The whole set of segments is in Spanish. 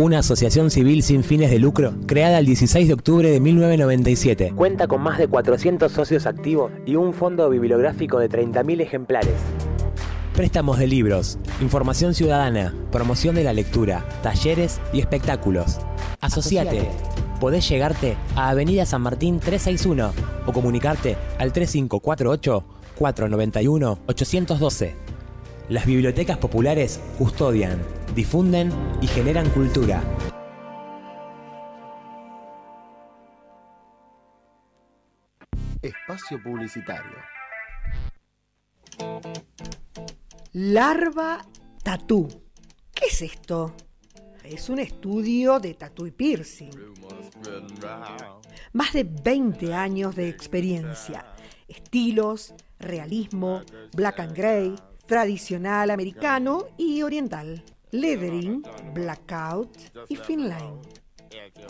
una asociación civil sin fines de lucro creada el 16 de octubre de 1997. Cuenta con más de 400 socios activos y un fondo bibliográfico de 30.000 ejemplares. Préstamos de libros, información ciudadana, promoción de la lectura, talleres y espectáculos. Asociate. Podés llegarte a Avenida San Martín 361 o comunicarte al 3548 491 812. Las bibliotecas populares custodian, difunden y generan cultura. Espacio Publicitario. Larva Tatú. ¿Qué es esto? Es un estudio de tatú y piercing. Más de 20 años de experiencia. Estilos, realismo, black and gray, tradicional americano y oriental. Leathering, blackout y finline.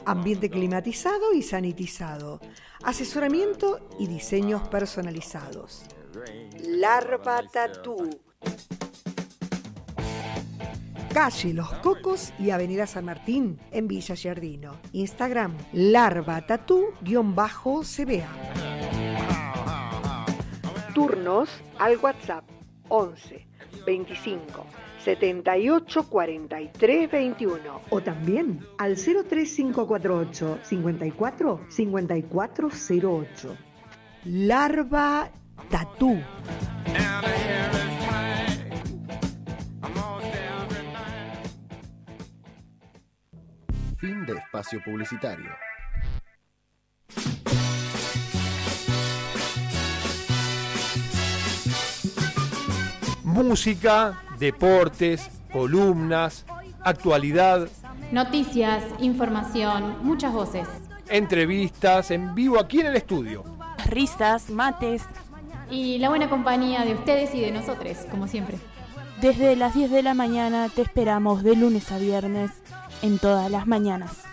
Ambiente climatizado y sanitizado. Asesoramiento y diseños personalizados. Larva Tattoo. Calle Los Cocos y Avenida San Martín en Villa Giardino. Instagram larva tatú-cba. Turnos al WhatsApp 11 25 78 43 21 o también al 03548 54 5408. Larva Tatú. Fin de espacio publicitario. Música, deportes, columnas, actualidad, Noticias, información, muchas voces. entrevistas en vivo aquí en el estudio. risas, mates, Y la buena compañía de ustedes y de nosotros, como siempre. desde las 10 de la mañana te esperamos de lunes a viernes en todas las mañanas.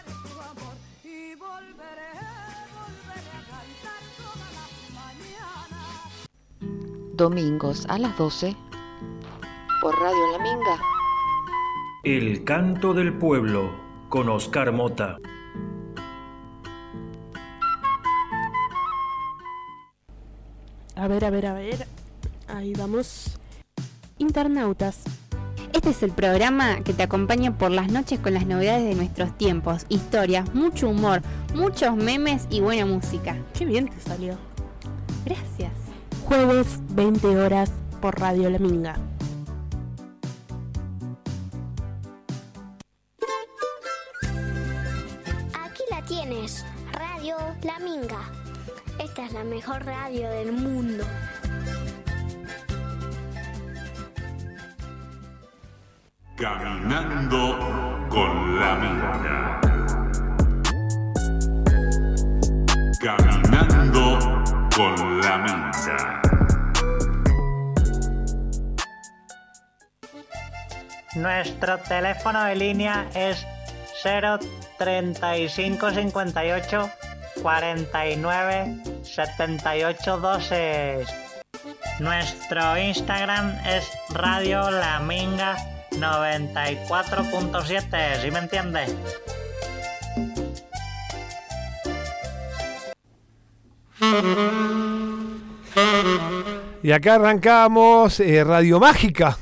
Domingos a las 12 por Radio La Minga. El canto del pueblo con Oscar Mota. A ver, a ver, a ver. Ahí vamos. Internautas. Este es el programa que te acompaña por las noches con las novedades de nuestros tiempos, historias, mucho humor, muchos memes y buena música. Qué bien te salió. Gracias. Jueves, 20 horas por Radio La Minga. Esta es la mejor radio del mundo. Caminando con la minga. Caminando con la minga. Nuestro teléfono de línea es 03558 49 78 12. Nuestro Instagram es Radio La Minga 94.7, ¿sí me entiende? Y acá arrancamos eh, Radio Mágica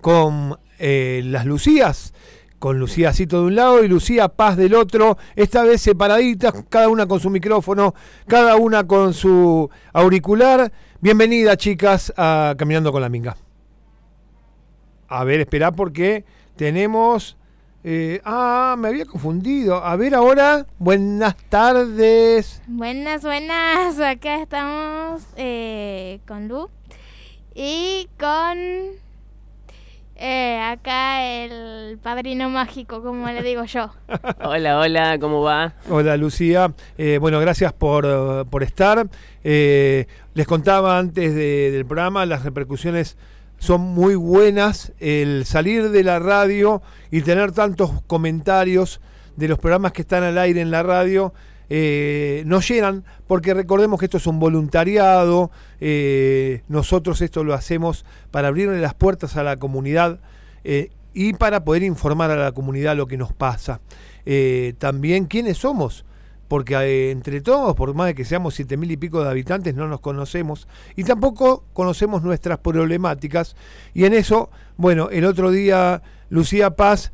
con eh, las Lucías, con Lucía Cito de un lado y Lucía Paz del otro, esta vez separaditas, cada una con su micrófono, cada una con su auricular. Bienvenida chicas a Caminando con la Minga. A ver, espera porque tenemos... eh, ah, me había confundido. A ver ahora, buenas tardes. Buenas, buenas. Acá estamos eh, con Lu y con eh, acá el padrino mágico, como le digo yo. Hola, hola, ¿cómo va? Hola Lucía, Eh, bueno, gracias por, por estar. Eh, les contaba antes de- del programa, las repercusiones son muy buenas. El salir de la radio y tener tantos comentarios de los programas que están al aire en la radio eh, nos llenan, porque recordemos que esto es un voluntariado, eh, nosotros esto lo hacemos para abrirle las puertas a la comunidad. eh, y para poder informar a la comunidad lo que nos pasa. También quiénes somos, porque entre todos, por más de que seamos siete mil y pico de habitantes, no nos conocemos y tampoco conocemos nuestras problemáticas. Y en eso, bueno, el otro día Lucía Paz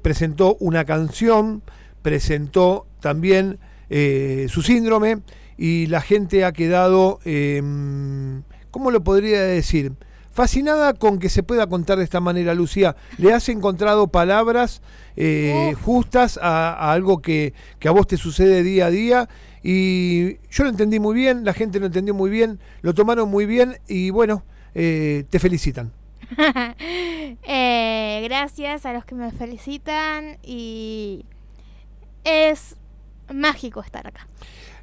presentó una canción, presentó también eh, su síndrome y la gente ha quedado, em, ¿cómo lo podría decir? Fascinada con que se pueda contar de esta manera, Lucía. ¿Le has encontrado palabras eh, justas a, a algo que, que a vos te sucede día a día? Y yo lo entendí muy bien, la gente lo entendió muy bien, lo tomaron muy bien y bueno, eh, te felicitan. Gracias a los que me felicitan y es mágico estar acá.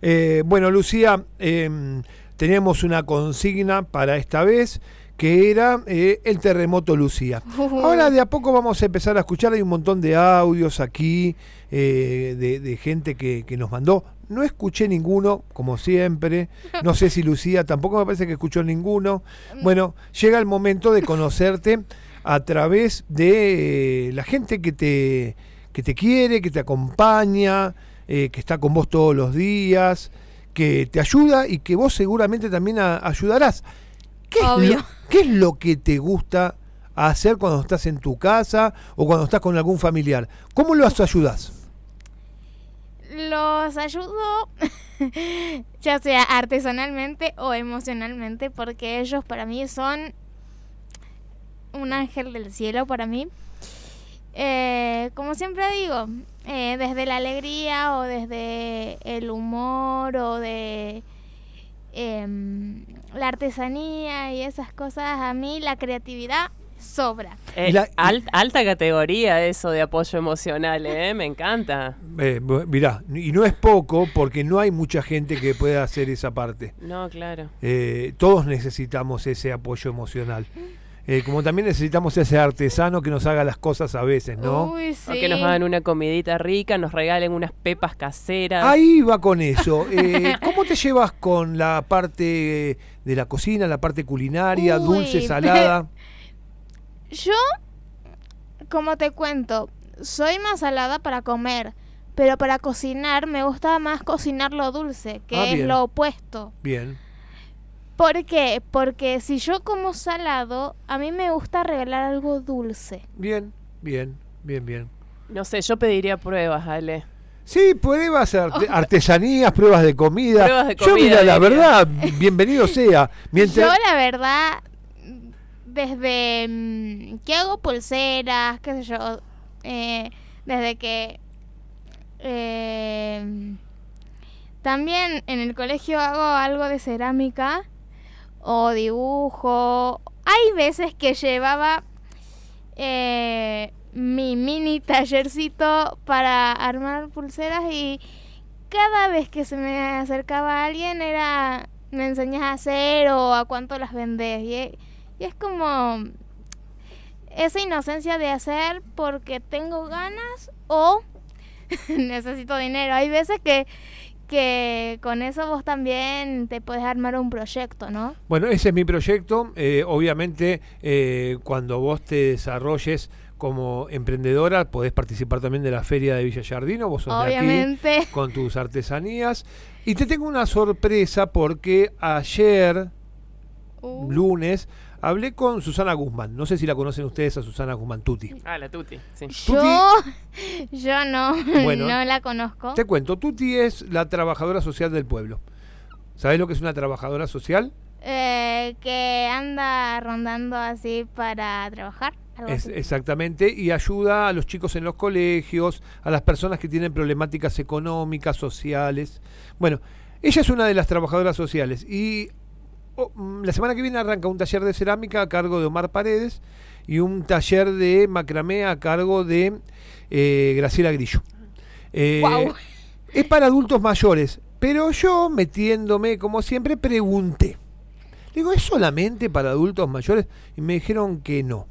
Eh, bueno, Lucía, em, teníamos una consigna para esta vez que era eh, el terremoto Lucía. Ahora de a poco vamos a empezar a escuchar, hay un montón de audios aquí eh, de, de gente que, que nos mandó. No escuché ninguno, como siempre. No sé si Lucía tampoco me parece que escuchó ninguno. Bueno, llega el momento de conocerte a través de eh, la gente que te, que te quiere, que te acompaña, eh, que está con vos todos los días, que te ayuda y que vos seguramente también a- ayudarás. ¿Qué es, lo, qué es lo que te gusta hacer cuando estás en tu casa o cuando estás con algún familiar? ¿Cómo los ayudas? Los ayudo ya sea artesanalmente o emocionalmente porque ellos para mí son un ángel del cielo para mí. Eh, como siempre digo, eh, desde la alegría o desde el humor o de em, la artesanía y esas cosas, a mí la creatividad sobra. Eh, al- alta categoría eso de apoyo emocional, ¿eh? Me encanta. Eh, mirá, y no es poco porque no hay mucha gente que pueda hacer esa parte. No, claro. Eh, todos necesitamos ese apoyo emocional. Eh, como también necesitamos ese artesano que nos haga las cosas a veces, ¿no? Uy, O que nos sí. hagan una comidita rica, nos regalen unas pepas caseras. Ahí va con eso. Eh, ¿Cómo te llevas con la parte de la cocina, la parte culinaria, Uy, dulce, salada? Yo, como te cuento, soy más salada para comer, pero para cocinar me gusta más cocinar lo dulce, que Ah, es lo opuesto. Bien. ¿Por qué? Porque si yo como salado, a mí me gusta regalar algo dulce. Bien, bien, bien, bien. No sé, yo pediría pruebas, Ale. Sí, pruebas, arte- artesanías, pruebas de comida. Pruebas de Yo, mira, la verdad, bienvenido sea. Mientras, Yo la verdad, desde mm, que hago pulseras, qué sé yo, eh, desde que eh, también en el colegio hago algo de cerámica o dibujo. Hay veces que llevaba eh, mi mini tallercito para armar pulseras y cada vez que se me acercaba alguien era me enseñas a hacer o a cuánto las vendes y, y es como esa inocencia de hacer porque tengo ganas o necesito dinero. Hay veces que que con eso vos también te puedes armar un proyecto, ¿no? Bueno, ese es mi proyecto. Eh, obviamente, eh, cuando vos te desarrolles como emprendedora, podés participar también de la feria de Villa Yardino. Vos sos de aquí con tus artesanías. Y te tengo una sorpresa porque ayer, Uh. lunes, hablé con Susana Guzmán. No sé si la conocen ustedes a Susana Guzmán Tuti. Ah, la tuti, sí. Yo yo no, Bueno, no la conozco. Te cuento, Tuti es la trabajadora social del pueblo. ¿Sabés lo que es una trabajadora social? Eh, que anda rondando así para trabajar. algo Es- así. exactamente, y ayuda a los chicos en los colegios, a las personas que tienen problemáticas económicas, sociales. Bueno, ella es una de las trabajadoras sociales y oh, mm, la semana que viene arranca un taller de cerámica a cargo de Omar Paredes y un taller de macramé a cargo de eh, Graciela Grillo. Eh, Guau. Es para adultos mayores, pero yo metiéndome, como siempre, pregunté. Digo, ¿es solamente para adultos mayores? Y me dijeron que no.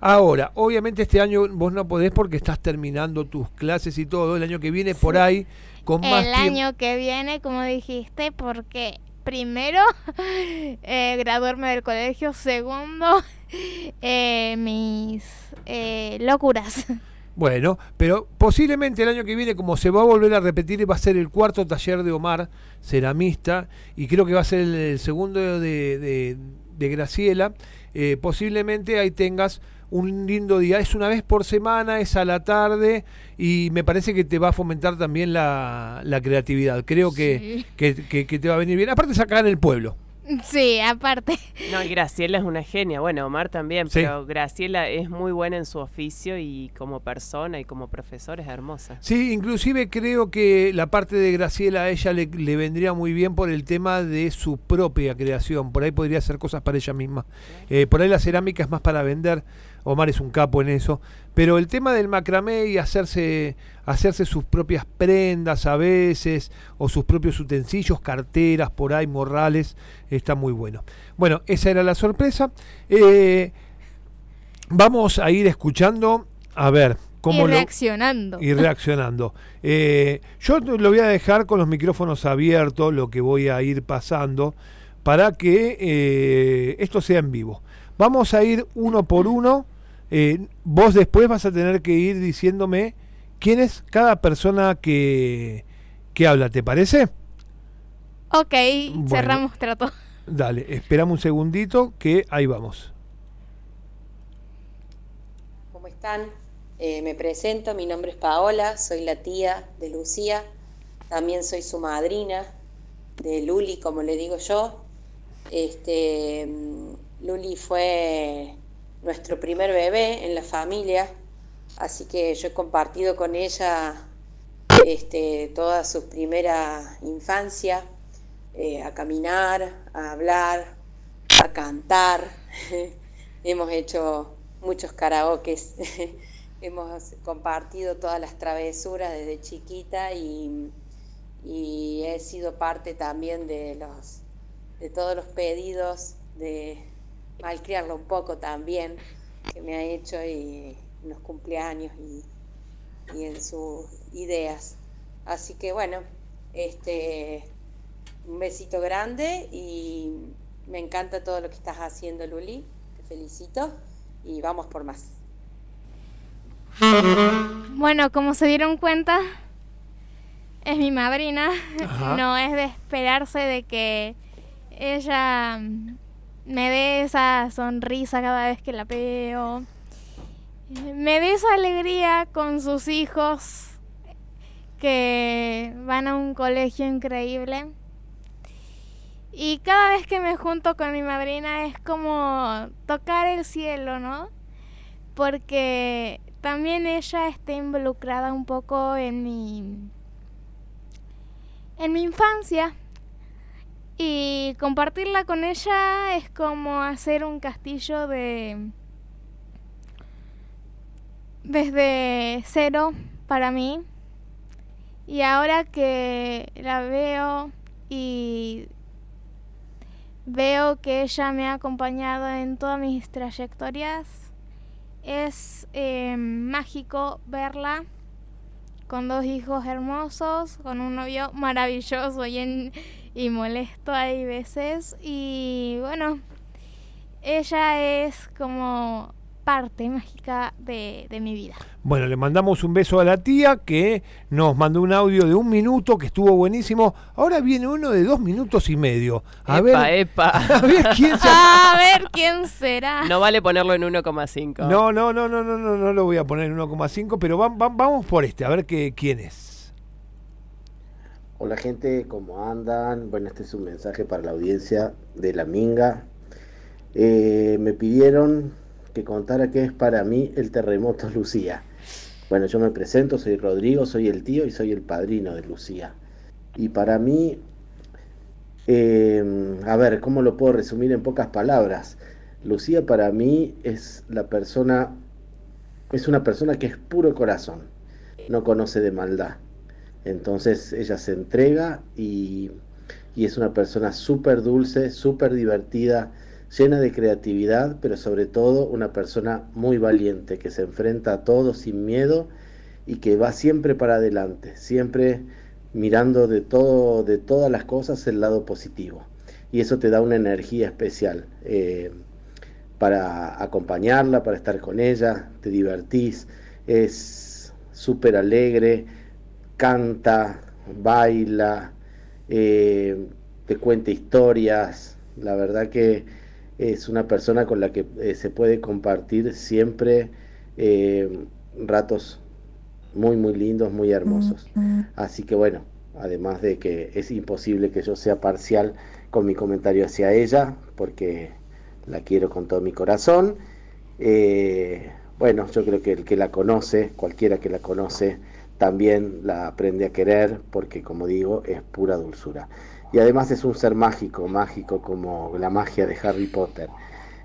Ahora, obviamente este año vos no podés porque estás terminando tus clases y todo. El año que viene por ahí, con más El año que viene, como dijiste, porque primero eh, graduarme del colegio, segundo eh, mis eh, locuras. Bueno, pero posiblemente el año que viene, como se va a volver a repetir, va a ser el cuarto taller de Omar, ceramista, y creo que va a ser el, segundo de, de- Graciela. Posiblemente ahí tengas un lindo día. Es una vez por semana, es a la tarde, y me parece que te va a fomentar también la, la creatividad. Creo que, Sí. que, que- que te va a venir bien. Aparte, es acá en el pueblo. Sí, aparte. No, y Graciela es una genia. Bueno, Omar también, Sí. pero Graciela es muy buena en su oficio y como persona y como profesor es hermosa. Sí, inclusive creo que la parte de Graciela a ella le, le vendría muy bien por el tema de su propia creación. Por ahí podría hacer cosas para ella misma. Eh, por ahí la cerámica es más para vender. Omar es un capo en eso. Pero el tema del macramé y hacerse, hacerse sus propias prendas a veces, o sus propios utensilios, carteras por ahí, morrales, está muy bueno. Bueno, esa era la sorpresa. Eh, vamos a ir escuchando, a ver, cómo y lo reaccionando. y reaccionando. Eh, yo lo voy a dejar con los micrófonos abiertos, lo que voy a ir pasando, para que eh, esto sea en vivo. Vamos a ir uno por uno. Eh, vos después vas a tener que ir diciéndome quién es cada persona que, que habla, ¿te parece? Ok, Bueno. cerramos trato. Dale, esperamos un segundito que ahí vamos. ¿Cómo están? Eh, me presento, mi nombre es Paola, soy la tía de Lucía, también soy su madrina de Luli, como le digo yo. Este, mm, Luli fue nuestro primer bebé en la familia, así que yo he compartido con ella este, toda su primera infancia, eh, a caminar, a hablar, a cantar. Hemos hecho muchos karaokes, hemos compartido todas las travesuras desde chiquita y, y he sido parte también de los de todos los pedidos de malcriarlo un poco también que me ha hecho y en los cumpleaños y, y en sus ideas. Así que bueno, este un besito grande y me encanta todo lo que estás haciendo, Luli. Te felicito y vamos por más. Bueno, como se dieron cuenta, es mi madrina. Ajá. No es de esperarse de que ella me dé esa sonrisa cada vez que la veo. Me dé esa alegría con sus hijos que van a un colegio increíble. Y cada vez que me junto con mi madrina es como tocar el cielo, ¿no? Porque también ella está involucrada un poco en mi en mi infancia y compartirla con ella es como hacer un castillo de desde cero para mí. Y ahora que la veo y veo que ella me ha acompañado en todas mis trayectorias es eh, mágico verla con dos hijos hermosos, con un novio maravilloso y, en- y molesto hay veces. Y bueno, ella es como parte mágica de, de mi vida. Bueno, le mandamos un beso a la tía que nos mandó un audio de un minuto que estuvo buenísimo. Ahora viene uno de dos minutos y medio. A Epa, ver, epa. a ver quién se. A ver quién será. No vale ponerlo en 1,5. No, no, no, no, no, no, no lo voy a poner en 1,5, pero va- va- vamos por este, a ver qué, quién es. Hola gente, ¿cómo andan? Bueno, este es un mensaje para la audiencia de La Minga. Eh, me pidieron que contara qué es para mí el terremoto Lucía. Bueno, yo me presento, soy Rodrigo, soy el tío y soy el padrino de Lucía. Y para mí, eh, a ver, ¿cómo lo puedo resumir en pocas palabras? Lucía para mí es la persona, es una persona que es puro corazón, no conoce de maldad. Entonces ella se entrega y, y es una persona súper dulce, súper divertida, llena de creatividad, pero sobre todo una persona muy valiente, que se enfrenta a todo sin miedo y que va siempre para adelante, siempre mirando de todo, de todas las cosas el lado positivo. Y eso te da una energía especial. Eh, para acompañarla, para estar con ella, te divertís, es súper alegre, canta, baila, eh, te cuenta historias, la verdad que es una persona con la que eh, se puede compartir siempre eh, ratos muy, muy lindos, muy hermosos. Así que bueno, además de que es imposible que yo sea parcial con mi comentario hacia ella, porque la quiero con todo mi corazón. Eh, bueno, yo creo que el que la conoce, cualquiera que la conoce, también la aprende a querer, porque como digo, es pura dulzura. Y además es un ser mágico, mágico como la magia de Harry Potter,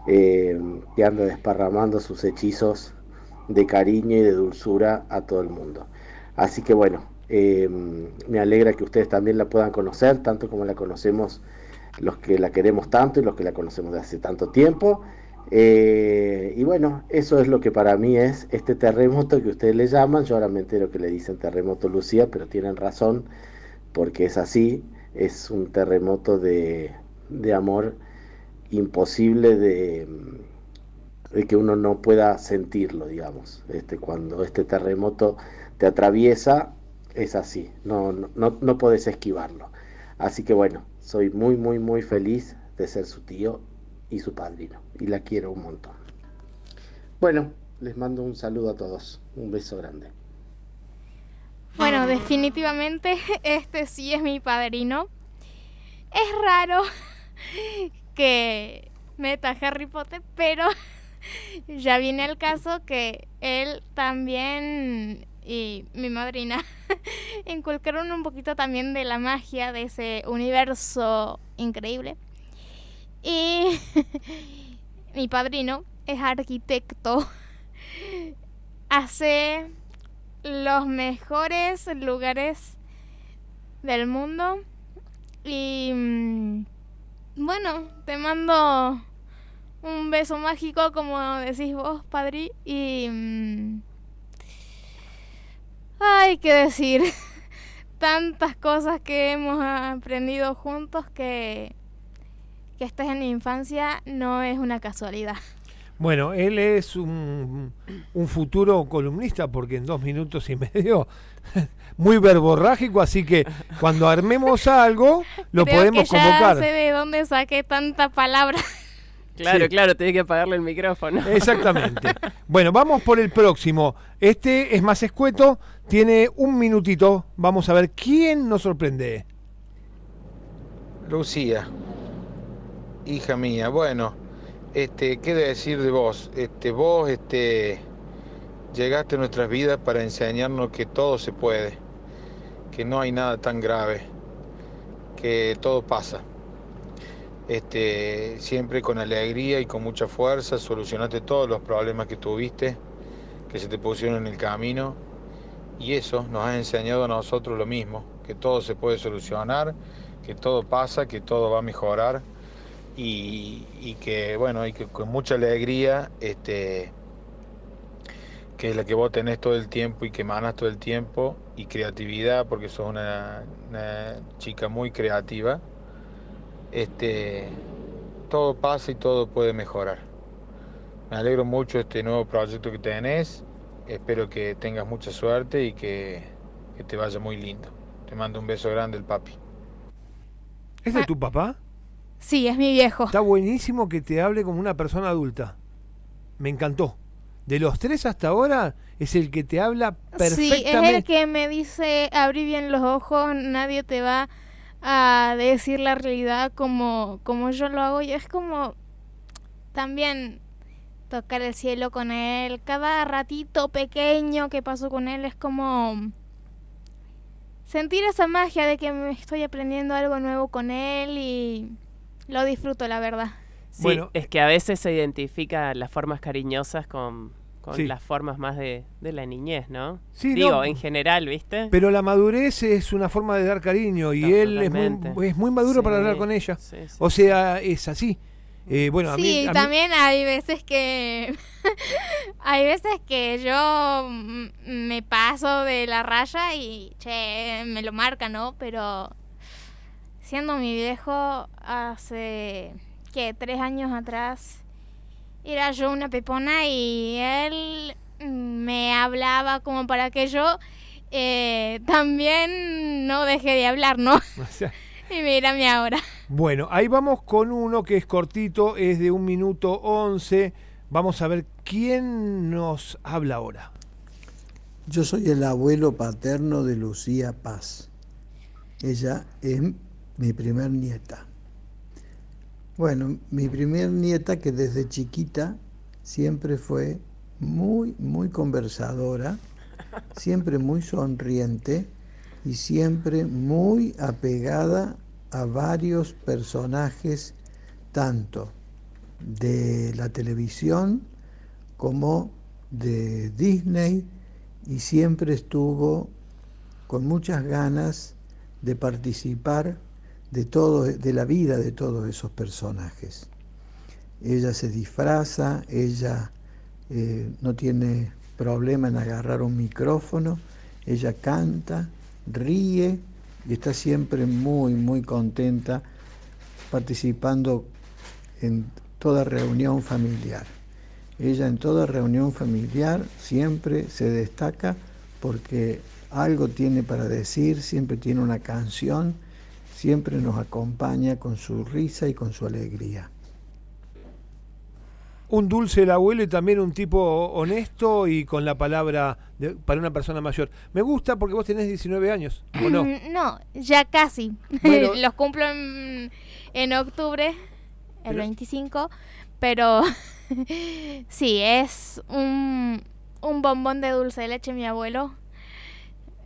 eh, que anda desparramando sus hechizos de cariño y de dulzura a todo el mundo. Así que bueno, eh, me alegra que ustedes también la puedan conocer, tanto como la conocemos los que la queremos tanto y los que la conocemos de hace tanto tiempo. Eh, y bueno, eso es lo que para mí es este terremoto que ustedes le llaman. Yo ahora me entero que le dicen terremoto Lucía, pero tienen razón, porque es así. Es un terremoto de, de amor imposible de, que uno no pueda sentirlo, digamos. Este, cuando este terremoto te atraviesa, es así, no, no, no, no podés esquivarlo. Así que bueno, soy muy, muy, muy feliz de ser su tío y su padrino. Y la quiero un montón. Bueno, les mando un saludo a todos. Un beso grande. Bueno, definitivamente este sí es mi padrino. Es raro que meta Harry Potter, pero ya viene el caso que él también y mi madrina inculcaron un poquito también de la magia de ese universo increíble. Y mi padrino es arquitecto. Hace los mejores lugares del mundo. Y mm, bueno, te mando un beso mágico, como decís vos, padre. Y mm, Ay, qué decir. Tantas cosas que hemos aprendido juntos que que estés en la infancia no es una casualidad. Bueno, él es un, un, futuro columnista porque en dos minutos y medio, muy verborrágico, así que cuando armemos algo, lo Creo podemos que ya convocar. sé de dónde saqué tanta palabra. Claro, Sí. claro, tiene que apagarle el micrófono. Exactamente. Bueno, vamos por el próximo. Este es más escueto, tiene un minutito. Vamos a ver quién nos sorprende. Lucía, hija mía, bueno, este, ¿qué decir de vos? Este, vos, este, llegaste a nuestras vidas para enseñarnos que todo se puede, que no hay nada tan grave, que todo pasa. Este, siempre con alegría y con mucha fuerza solucionaste todos los problemas que tuviste, que se te pusieron en el camino, y eso nos ha enseñado a nosotros lo mismo, que todo se puede solucionar, que todo pasa, que todo va a mejorar y, y que bueno, y que con mucha alegría, este, que es la que vos tenés todo el tiempo y que emanas todo el tiempo, y creatividad, porque sos una, una chica muy creativa, este, todo pasa y todo puede mejorar. Me alegro mucho de este nuevo proyecto que tenés, espero que tengas mucha suerte y que, que te vaya muy lindo. Te mando un beso grande el papi. ¿Es de tu papá? Sí, es mi viejo. Está buenísimo que te hable como una persona adulta. Me encantó. De los tres hasta ahora es el que te habla Sí, es perfectamente. el que me dice, abrí bien los ojos, nadie te va a decir la realidad como, como yo lo hago. Y es como también tocar el cielo con él. Cada ratito pequeño que paso con él es como sentir esa magia de que me estoy aprendiendo algo nuevo con él y lo disfruto, la verdad. Sí, Bueno, es que a veces se identifica las formas cariñosas con, con Sí. las formas más de, de la niñez, ¿no? Sí, Digo, no. en general, ¿viste? Pero la madurez es una forma de dar cariño y No, él es muy, es muy maduro para hablar con ella. sí, sí, o sea, es así. Eh, bueno, a mí, Sí, a mí- también hay veces que hay veces que yo mm, me paso de la raya y che, me lo marca, ¿no? Pero siendo mi viejo hace que tres años atrás era yo una pepona y él me hablaba como para que yo eh, también no deje de hablar, ¿no? y mírame ahora. Bueno, ahí vamos con uno que es cortito, es de un minuto once. Vamos a ver quién nos habla ahora. Yo soy el abuelo paterno de Lucía Paz. Ella es mi primer nieta. Bueno, mi primer nieta que desde chiquita siempre fue muy, muy conversadora, siempre muy sonriente y siempre muy apegada a varios personajes, tanto de la televisión como de Disney, y siempre estuvo con muchas ganas de participar de, todo, de la vida de todos esos personajes. Ella se disfraza, ella eh, no tiene problema en agarrar un micrófono, ella canta, ríe y está siempre muy, muy contenta participando en toda reunión familiar. Ella en toda reunión familiar siempre se destaca porque algo tiene para decir, siempre tiene una canción, siempre nos acompaña con su risa y con su alegría. Un dulce el abuelo y también un tipo honesto y con la palabra para una persona mayor. Me gusta porque vos tenés 19 años, ¿o no? No, ya casi. Los cumplo en, octubre, el 25, pero sí, es un, un bombón de dulce de leche mi abuelo.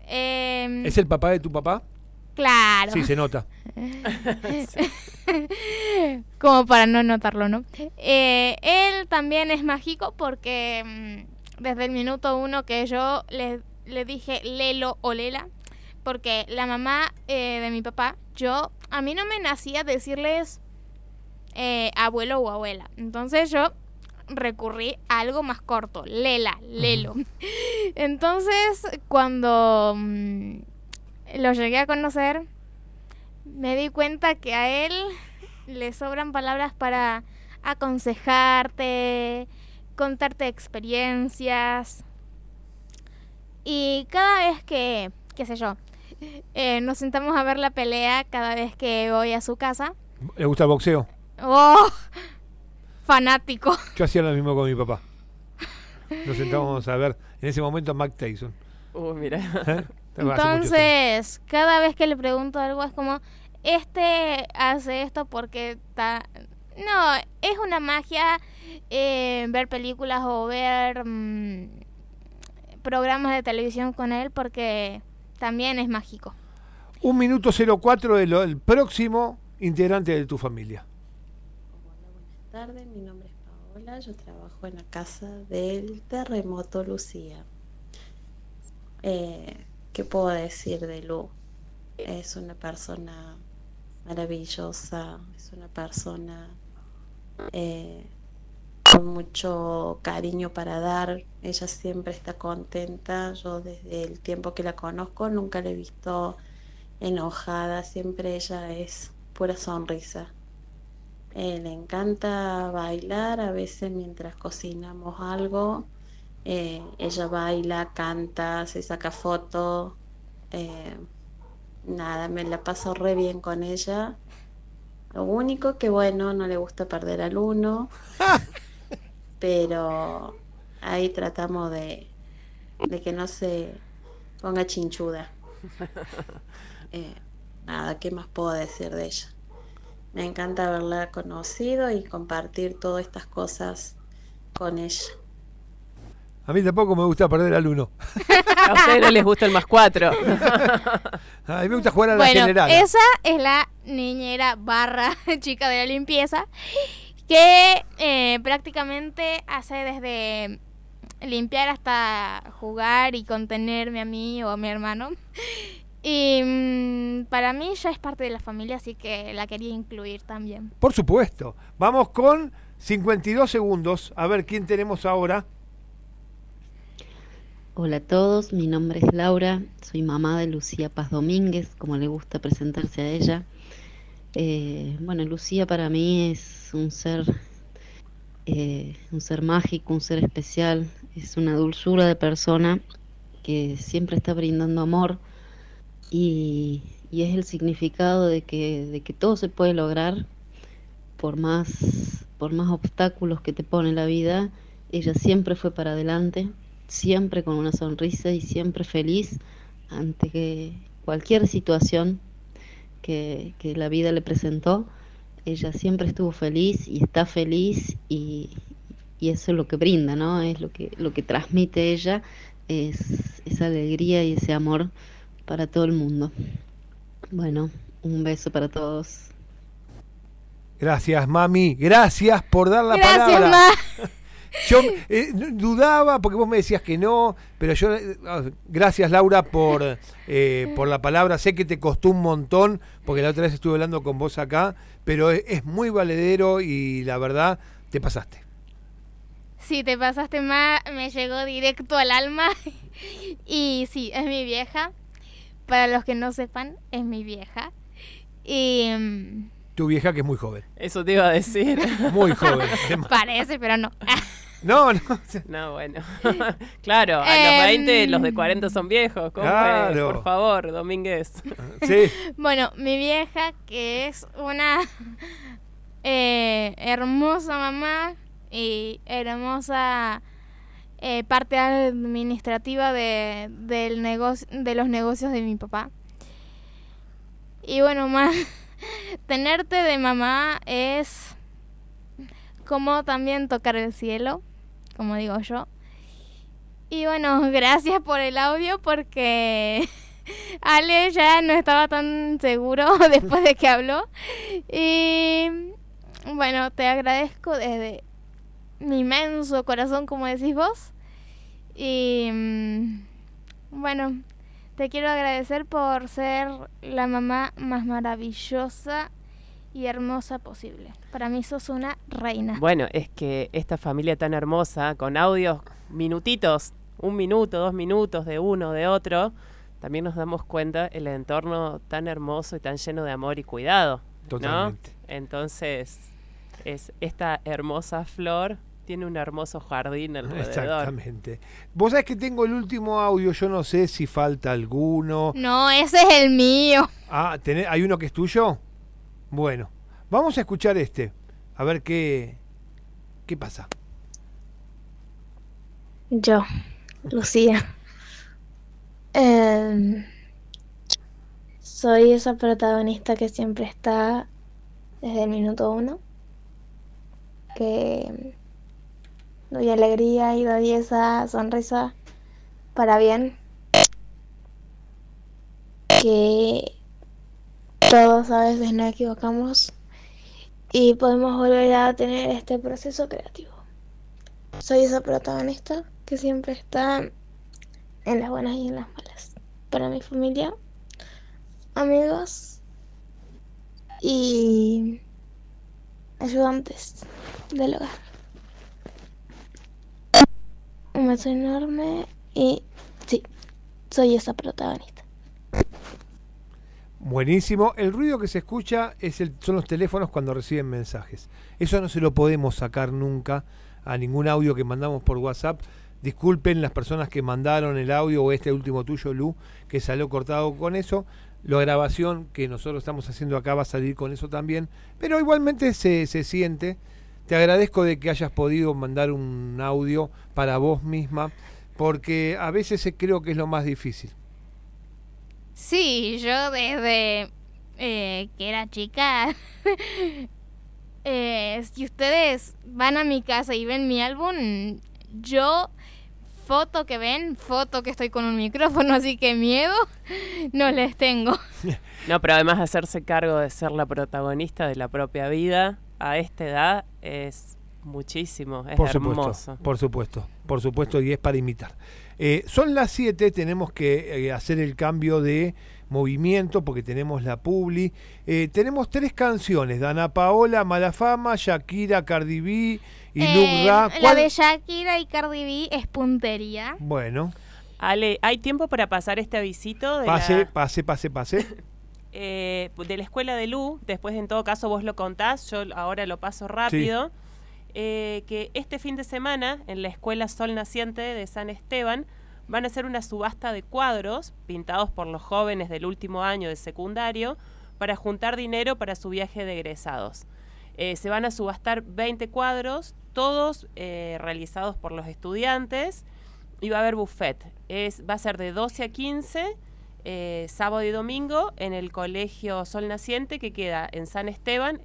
Em, ¿Es el papá de tu papá? Claro. Sí, se nota. Como para no notarlo, ¿no? Eh, él también es mágico porque mm, desde el minuto uno que yo le, le dije Lelo o Lela, porque la mamá eh, de mi papá, yo, a mí no me nacía decirles eh, abuelo o abuela. Entonces yo recurrí a algo más corto, Lela, Lelo. Entonces, cuando mm, lo llegué a conocer, me di cuenta que a él le sobran palabras para aconsejarte, contarte experiencias. Y cada vez que, qué sé yo, eh, nos sentamos a ver la pelea cada vez que voy a su casa. ¿Le gusta el boxeo? ¡Oh! Fanático. Yo hacía lo mismo con mi papá. Nos sentábamos a ver en ese momento a Mac Tyson. Uh, mira. ¿Eh? Entonces, cada vez que le pregunto algo es como, este hace esto porque está... No, es una magia eh, ver películas o ver mm, programas de televisión con él porque también es mágico. Un minuto 04 del próximo integrante de tu familia. Hola, buenas tardes, mi nombre es Paola, yo trabajo en la casa del terremoto Lucía. Eh, ¿Qué puedo decir de Lu? Es una persona maravillosa, es una persona eh, con mucho cariño para dar, ella siempre está contenta, yo desde el tiempo que la conozco nunca la he visto enojada, siempre ella es pura sonrisa. Eh, le encanta bailar, a veces mientras cocinamos algo, eh, ella baila, canta, se saca fotos. Eh, nada, me la paso re bien con ella. Lo único que bueno, no le gusta perder al uno. pero ahí tratamos de, de que no se ponga chinchuda. Eh, nada, ¿qué más puedo decir de ella? Me encanta haberla conocido y compartir todas estas cosas con ella. A mí tampoco me gusta perder al uno. A ustedes no les gusta el más cuatro. a mí me gusta jugar a la bueno, general. Esa es la niñera barra chica de la limpieza que eh, prácticamente hace desde limpiar hasta jugar y contenerme a mí o a mi hermano. Y mm, para mí ya es parte de la familia, así que la quería incluir también. Por supuesto. Vamos con 52 segundos. A ver quién tenemos ahora. Hola a todos, mi nombre es Laura, soy mamá de Lucía Paz Domínguez, como le gusta presentarse a ella. Eh, bueno, Lucía para mí es un ser eh, un ser mágico, un ser especial, es una dulzura de persona que siempre está brindando amor y, y es el significado de que, de que todo se puede lograr por más, por más obstáculos que te pone la vida, ella siempre fue para adelante, siempre con una sonrisa y siempre feliz ante que cualquier situación que, que la vida le presentó. Ella siempre estuvo feliz y está feliz y, y eso es lo que brinda, ¿no? Es lo que, lo que transmite ella, es esa alegría y ese amor para todo el mundo. Bueno, un beso para todos. Gracias, mami. Gracias por dar la Gracias, palabra. ma. Yo eh, dudaba porque vos me decías que no, pero yo eh, ah, gracias Laura por eh, por la palabra. Sé que te costó un montón porque la otra vez estuve hablando con vos acá, pero es, es muy valedero y la verdad te pasaste. Sí, te pasaste más, me llegó directo al alma. Y sí, es mi vieja. Para los que no sepan, es mi vieja. Y mm, Tu vieja que es muy joven. Eso te iba a decir. Muy joven. parece, pero no. No, no. No, bueno. claro, a los Em, 20 los de 40 son viejos. compa, Claro. Por favor, Domínguez. Sí. Bueno, mi vieja, que es una eh, hermosa mamá y hermosa eh, parte administrativa de, del negocio, de los negocios de mi papá. Y bueno, más tenerte de mamá es como también tocar el cielo, como digo yo. Y bueno, gracias por el audio porque Ale ya no estaba tan seguro después de que habló. Y bueno, te agradezco desde mi inmenso corazón, como decís vos. Y mm, bueno, te quiero agradecer por ser la mamá más maravillosa y hermosa posible. Para mí sos una reina. Bueno, es que esta familia tan hermosa, con audios minutitos, un minuto, dos minutos de uno, de otro, también nos damos cuenta el entorno tan hermoso y tan lleno de amor y cuidado. ¿no? Totalmente. Entonces, es esta hermosa flor tiene un hermoso jardín alrededor. Exactamente. Vos sabés que tengo el último audio, yo no sé si falta alguno. No, ese es el mío. Ah, ¿tenés- ¿hay uno que es tuyo? Bueno, vamos a escuchar este. A ver qué, qué pasa. Yo, Lucía. Em, soy esa protagonista que siempre está desde el minuto uno. Que doy alegría y doy esa sonrisa para bien. Que todos a veces nos equivocamos y podemos volver a tener este proceso creativo. Soy esa protagonista que siempre está en las buenas y en las malas. Para mi familia, amigos y ayudantes del hogar. Un beso enorme y sí, soy esa protagonista. Buenísimo. El ruido que se escucha es el, son los teléfonos cuando reciben mensajes. Eso no se lo podemos sacar nunca a ningún audio que mandamos por WhatsApp. Disculpen las personas que mandaron el audio o este último tuyo, Lu, que salió cortado con eso. La grabación que nosotros estamos haciendo acá va a salir con eso también. Pero igualmente se, se siente. Te agradezco de que hayas podido mandar un audio para vos misma, porque a veces creo que es lo más difícil. Sí, yo desde eh, que era chica, eh, si ustedes van a mi casa y ven mi álbum, yo foto que ven, foto que estoy con un micrófono, así que miedo no les tengo. No, pero además de hacerse cargo de ser la protagonista de la propia vida a esta edad es muchísimo, es por hermoso. supuesto, por supuesto, por supuesto, y es para imitar. Eh, son las 7, tenemos que eh, hacer el cambio de movimiento porque tenemos la publi. Eh, tenemos tres canciones, Dana Paola, Malafama, Shakira, Cardi B y Eh, Luke Ra. la ¿Cuál- de Shakira y Cardi B es puntería. Bueno, Ale, ¿hay tiempo para pasar este avisito de, pase, la, pase, pase, pase. eh, de la escuela de Lu? Después, en todo caso, vos lo contás, yo ahora lo paso rápido. Eh, que este fin de semana en la Escuela Sol Naciente de San Esteban van a hacer una subasta de cuadros pintados por los jóvenes del último año de secundario para juntar dinero para su viaje de egresados. Eh, se van a subastar 20 cuadros, todos eh, realizados por los estudiantes, y va a haber buffet. Es, va a ser de 12 a 15, eh, sábado y domingo, en el Colegio Sol Naciente, que queda en San Esteban,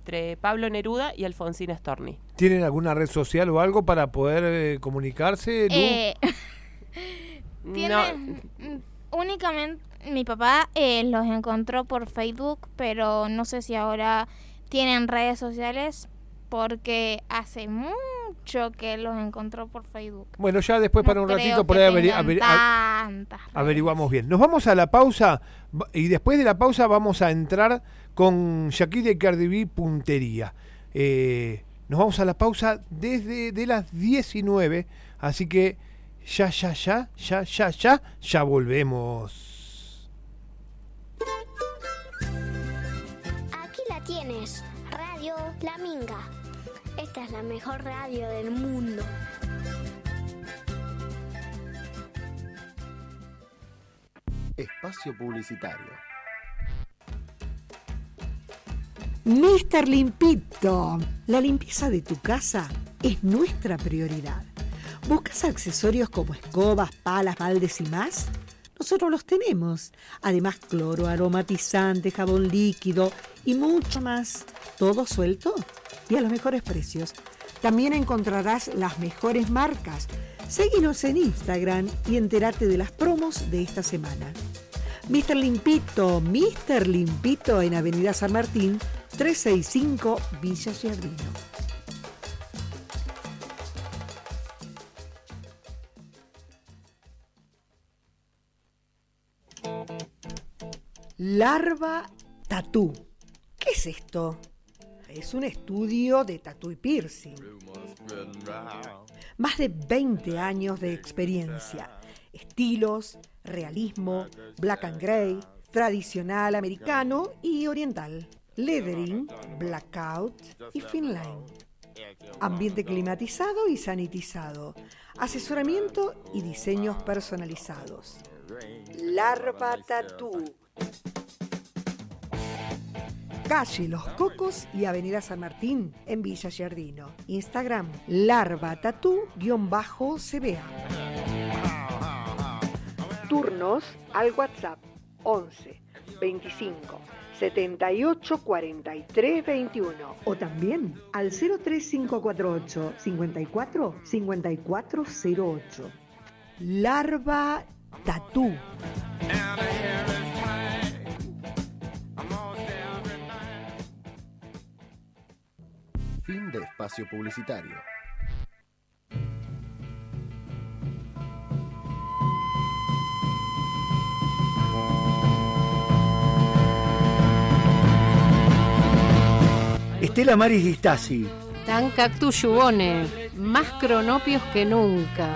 entre Pablo Neruda y Alfonsina Storni. ¿Tienen alguna red social o algo para poder eh, comunicarse? Lu? Eh, tienen- mm, únicamente mi papá eh, los encontró por Facebook, pero no sé si ahora tienen redes sociales porque hace mucho que los encontró por Facebook. Bueno, ya después No para un ratito por ahí averi- averi- a- tantas redes. averiguamos bien. Nos vamos a la pausa va- y después de la pausa vamos a entrar con Shakira y Cardi B Puntería. Eh, nos vamos a la pausa desde de las 19, así que ya, ya, ya, ya, ya, ya, ya volvemos. Aquí la tienes, Radio La Minga. Esta es la mejor radio del mundo. Espacio Publicitario. Mister Limpito, la limpieza de tu casa es nuestra prioridad. ¿Buscas accesorios como escobas, palas, baldes y más? Nosotros los tenemos. Además, cloro, aromatizante, jabón líquido y mucho más. Todo suelto y a los mejores precios. También encontrarás las mejores marcas. Seguinos en Instagram y entérate de las promos de esta semana. Mister Limpito, Mister Limpito en Avenida San Martín, 365 Villa Giardino. Larva Tatú. ¿Qué es esto? Es un estudio de tatú y piercing. Más de 20 años de experiencia. Estilos, realismo, black and gray, tradicional americano y oriental. Leathering, blackout y finline. Ambiente climatizado y sanitizado. Asesoramiento y diseños personalizados. Larva Tatú. Calle Los Cocos y Avenida San Martín en Villa Giardino. Instagram larva tatú-cba. Turnos al WhatsApp 11 25 78 43 21 o también al 03548 54 5408. Larva Tatú. Fin de espacio publicitario. Estela Maris Gistasi, Tan cactus yubone, más cronopios que nunca.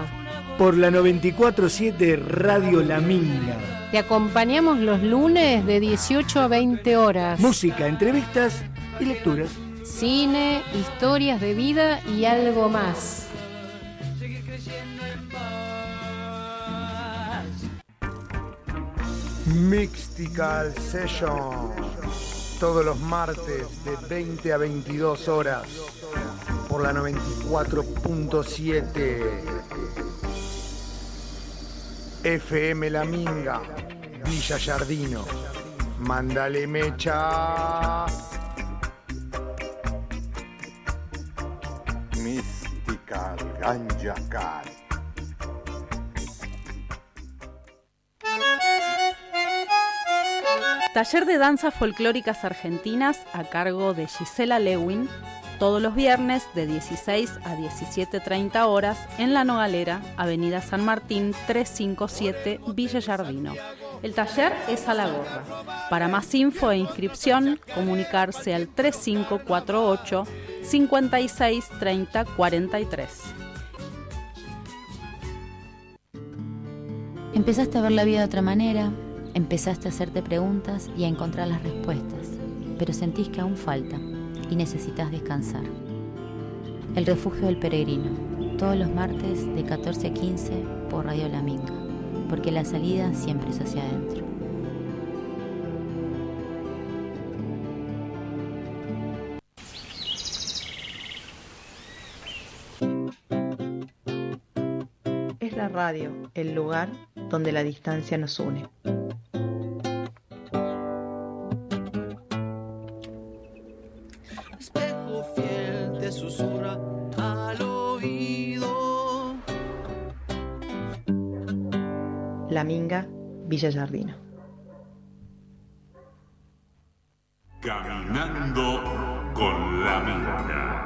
por la 947 Radio La Minga. Te acompañamos los lunes de 18 a 20 horas. Música, entrevistas y lecturas. Cine, historias de vida y algo más. Mystical Session. Todos los martes de 20 a 22 horas por la 94.7 FM La Minga, Villa Yardino. Mándale mecha. Mystical Ganja Taller de danzas folclóricas argentinas a cargo de Gisela Lewin, todos los viernes de 16 a 17.30 horas en La Nogalera, Avenida San Martín 357, Villa Yardino. El taller es a la gorra. Para más info e inscripción, comunicarse al 3548 56 30 43. Empezaste a ver la vida de otra manera, empezaste a hacerte preguntas y a encontrar las respuestas, pero sentís que aún falta y necesitas descansar. El refugio del peregrino, todos los martes de 14 a 15 por Radio La Minga, porque la salida siempre es hacia adentro. Radio, el lugar donde la distancia nos une. Espejo fiel te susurra al oído. La Minga, Villa Jardino. Caminando con la minga.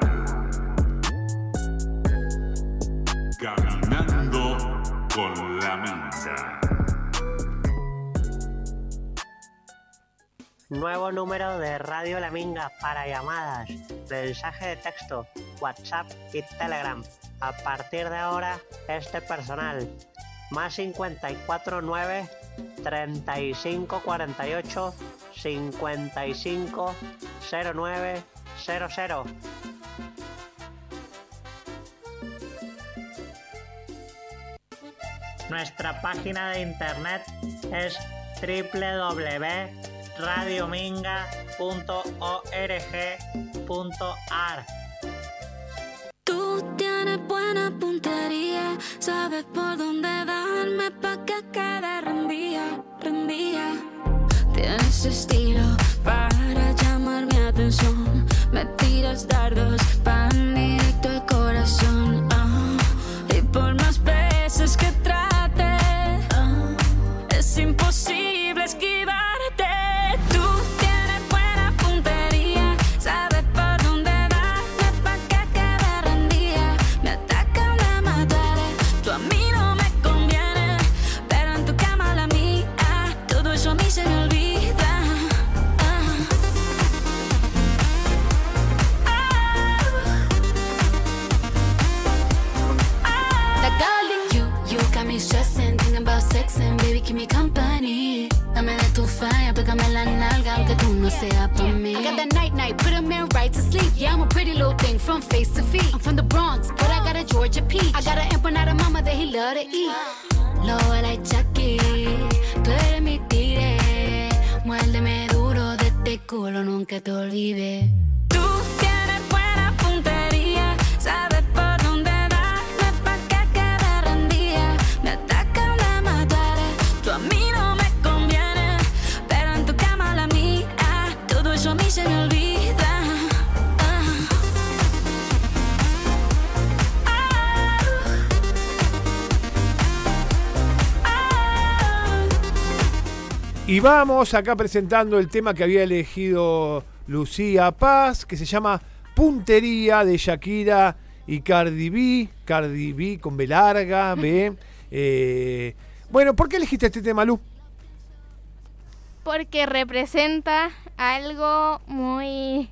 Caminando con la. Nuevo número de Radio La Minga para llamadas, mensaje de texto, WhatsApp y Telegram. A partir de ahora, este personal. Más 549 3548 55 09 00. Nuestra página de internet es www.radiominga.org.ar. Tú tienes buena puntería, sabes por dónde darme pa' que quede rendía, rendía. Tienes estilo para llamar mi atención, me tiras dardos pan directo al corazón. Acá presentando el tema que había elegido Lucía Paz, que se llama Puntería de Shakira y Cardi B. Cardi B con B larga, B. Eh, bueno, ¿por qué elegiste este tema, Lu? Porque representa algo muy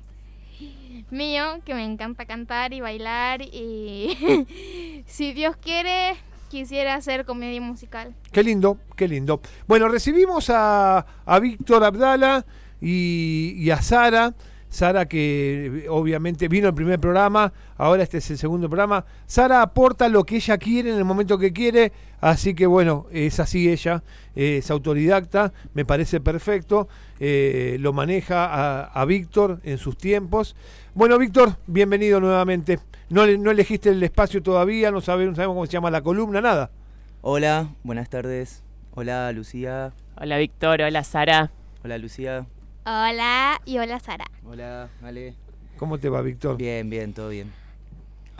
mío, que me encanta cantar y bailar y si Dios quiere, quisiera hacer comedia musical. Qué lindo, qué lindo. Bueno, recibimos a, a Víctor Abdala y, a Sara. Sara que eh, obviamente vino el primer programa, ahora este es el segundo programa. Sara aporta lo que ella quiere en el momento que quiere, así que bueno, es así ella, es autodidacta, me parece perfecto, eh, lo maneja a, a Víctor en sus tiempos. Bueno, Víctor, bienvenido nuevamente. No, le- no elegiste el espacio todavía, no sabemos, no sabemos cómo se llama la columna, nada. Hola, buenas tardes. Hola Lucía. Hola Víctor, hola Sara. Hola Lucía. Hola y hola Sara. Hola, Ale. ¿Cómo te va, Víctor? Bien, bien, todo bien.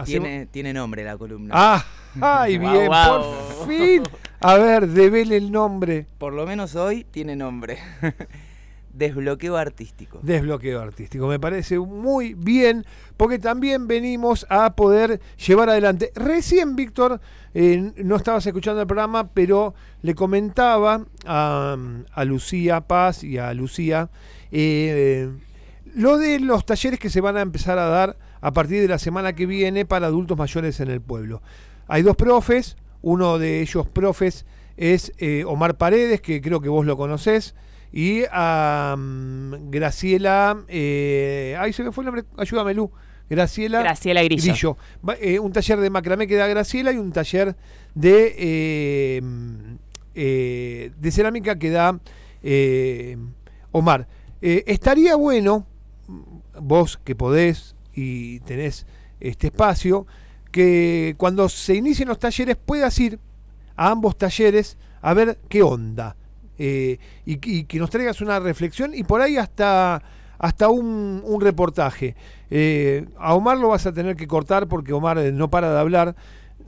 Tiene, tiene nombre la columna. Ah, ay, bien, por fin. A ver, devele el nombre. Por lo menos hoy tiene nombre. Desbloqueo artístico. Desbloqueo artístico. Me parece muy bien, porque también venimos a poder llevar adelante. Recién, Víctor, eh, no estabas escuchando el programa, pero le comentaba a, a Lucía Paz y a Lucía eh, lo de los talleres que se van a empezar a dar a partir de la semana que viene para adultos mayores en el pueblo. Hay dos profes, uno de ellos profes es eh, Omar Paredes, que creo que vos lo conocés, y a Graciela, eh, ay, se me fue el nombre, ayúdame Lu, Graciela, Graciela Grillo. Va- eh, un taller de macramé que da Graciela y un taller de, eh, eh, de cerámica que da eh, Omar. Eh, estaría bueno, vos que podés y tenés este espacio, que cuando se inicien los talleres puedas ir a ambos talleres a ver qué onda. Eh, y, y que nos traigas una reflexión y por ahí hasta, hasta un, un reportaje. Eh, a Omar lo vas a tener que cortar porque Omar eh, no para de hablar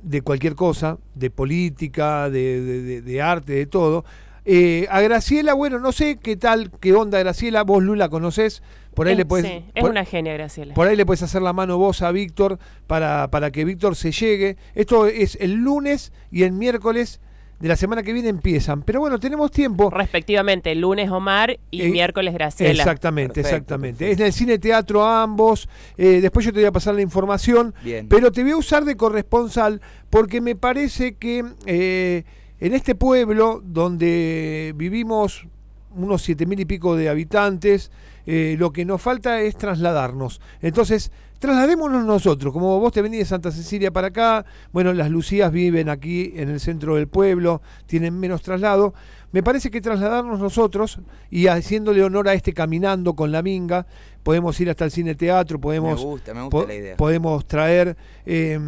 de cualquier cosa, de política, de, de- de- de arte, de todo. Eh, a Graciela, bueno, no sé qué tal, qué onda Graciela, vos Lula conocés, por ahí le puedes... sí, es por- una genia, Graciela. por ahí le puedes hacer la mano vos a Víctor para, para que Víctor se llegue. Esto es el lunes y el miércoles de la semana que viene empiezan. Pero bueno, tenemos tiempo. Respectivamente, lunes Omar y Eh, miércoles Graciela. Exactamente, Perfecto, exactamente. Es en el cine teatro ambos. Eh, después yo te voy a pasar la información. Bien. Pero te voy a usar de corresponsal porque me parece que eh, en este pueblo donde vivimos unos siete mil y pico de habitantes, eh, lo que nos falta es trasladarnos. Entonces, trasladémonos nosotros. Como vos te venís de Santa Cecilia para acá, bueno, las Lucías viven aquí en el centro del pueblo, tienen menos traslado. Me parece que trasladarnos nosotros y haciéndole honor a este caminando con la minga, podemos ir hasta el cine teatro, podemos, Me gusta, me gusta la idea. podemos traer, eh,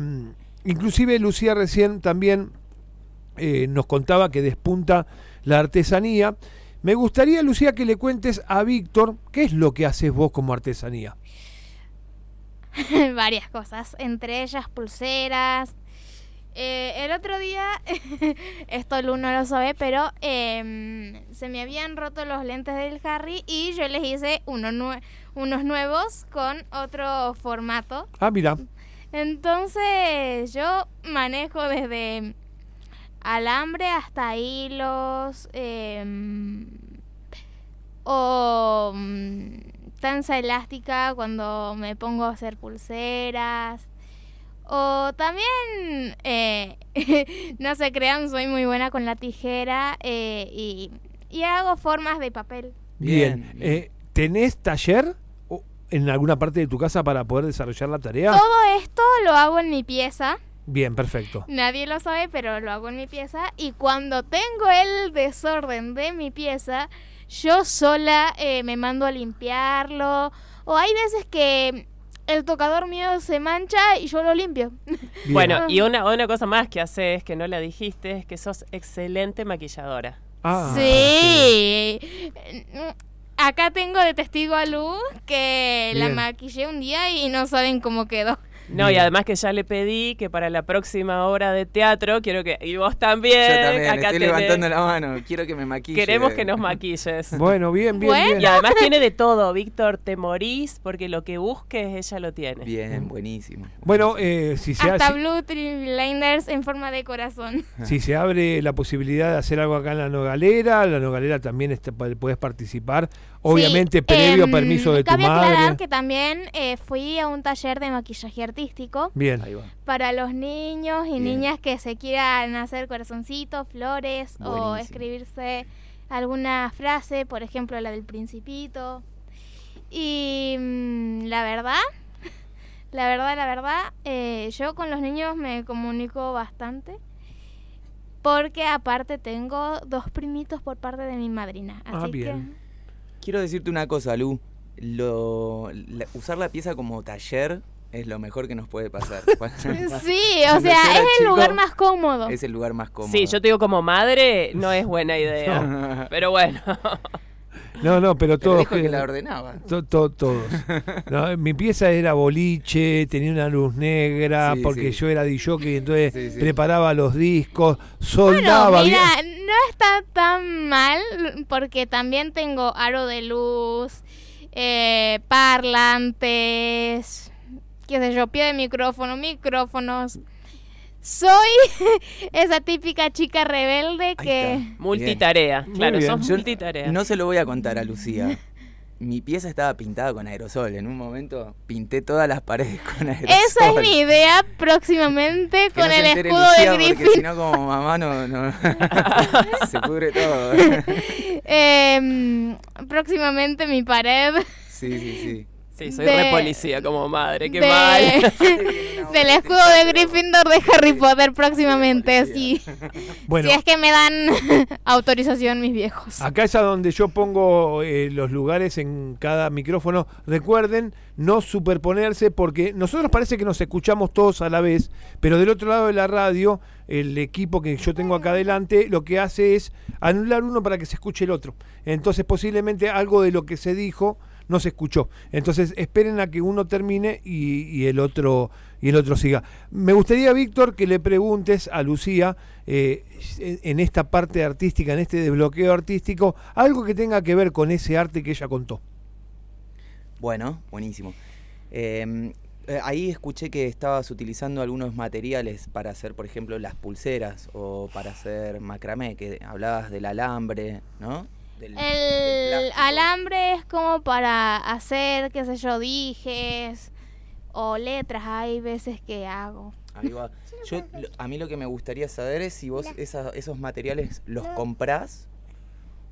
inclusive Lucía recién también eh, nos contaba que despunta la artesanía. Me gustaría, Lucía, que le cuentes a Víctor qué es lo que haces vos como artesanía. varias cosas, entre ellas pulseras. Eh, el otro día, esto Lu no lo sabe, pero em, se me habían roto los lentes del Harry y yo les hice uno nue- unos nuevos con otro formato. Ah, mira. Entonces yo manejo desde alambre hasta hilos em, o tanza elástica cuando me pongo a hacer pulseras. O también, eh, no se crean, soy muy buena con la tijera eh, y, y hago formas de papel. Bien. Eh, ¿Tenés taller o- en alguna parte de tu casa para poder desarrollar la tarea? Todo esto lo hago en mi pieza. Bien, perfecto. Nadie lo sabe, pero lo hago en mi pieza. Y cuando tengo el desorden de mi pieza, yo sola eh, me mando a limpiarlo. O hay veces que el tocador mío se mancha y yo lo limpio. Bueno, y una, una cosa más que haces que no la dijiste es que sos excelente maquilladora. Ah, sí. Acá tengo de testigo a Lu que la maquillé un día y no saben cómo quedó. No, y además que ya le pedí que para la próxima obra de teatro, quiero que. Y vos también. Yo también, acá estoy tenés- levantando la mano. Quiero que me maquille. Queremos que nos maquilles. Bueno, bien, bien, bien. Y además tiene de todo, Víctor, te morís porque lo que busques ella lo tiene. Bien, buenísimo. Bueno, eh, si, se Hasta hace- Blue Blinders en forma de corazón. si se abre la posibilidad de hacer algo acá en la Nogalera, la Nogalera también está, puedes participar. Obviamente, Sí, previo em, permiso de tu cabe madre. aclarar que también eh, fui a un taller de maquillaje artístico Bien. para los niños y Bien. niñas que se quieran hacer corazoncitos, flores o escribirse alguna frase, por ejemplo la del principito. Y mm, la verdad, la verdad, la verdad, eh, yo con los niños me comunico bastante. Porque aparte tengo dos primitos por parte de mi madrina. Ah, Así bien. Quiero decirte una cosa, Lu. Lo, la- usar la pieza como taller es lo mejor que nos puede pasar. Sí, o sea, es el chico, lugar más cómodo. Es el lugar más cómodo. Sí, yo te digo como madre, no es buena idea. Pero bueno. No, no, pero Pero todos. dijo que la ordenaba. To- to- todos. No, mi pieza era boliche, tenía una luz negra, Sí, porque sí. yo era DJ y entonces Sí, sí. preparaba los discos, Bueno, soldaba. mira, bien. no está tan mal porque también tengo aro de luz, eh, parlantes, qué sé yo, pie de micrófono, micrófonos. Soy esa típica chica rebelde que... Multitarea, claro, sos Yo multitarea. No se lo voy a contar a Lucía. Mi pieza estaba pintada con aerosol. En un momento pinté todas las paredes con aerosol. Esa es mi idea próximamente Que con no el escudo Lucía, de Porque Griffin. si no, como mamá, no, no- se pudre todo. Em, próximamente mi pared. Sí, sí, sí. Sí, soy de- re policía como madre, qué de- mal. del escudo de Gryffindor de Harry Potter próximamente, sí. Bueno. Si es que me dan autorización mis viejos. Acá es a donde yo pongo eh, los lugares en cada micrófono. Recuerden no superponerse porque nosotros parece que nos escuchamos todos a la vez, pero del otro lado de la radio, el equipo que yo tengo acá adelante lo que hace es anular uno para que se escuche el otro. Entonces posiblemente algo de lo que se dijo no se escuchó. Entonces esperen a que uno termine y, el otro y el otro siga. Me gustaría, Víctor, que le preguntes a Lucía eh, en esta parte artística, en este desbloqueo artístico, algo que tenga que ver con ese arte que ella contó. Bueno, buenísimo. Eh, eh, ahí escuché que estabas utilizando algunos materiales para hacer, por ejemplo, las pulseras o para hacer macramé, que hablabas del alambre, ¿no? Del- El alambre es como para hacer, qué sé yo, dijes o letras. Hay veces que hago. Ahí va. Yo, lo- a mí lo que me gustaría saber es si vos esa- esos materiales los comprás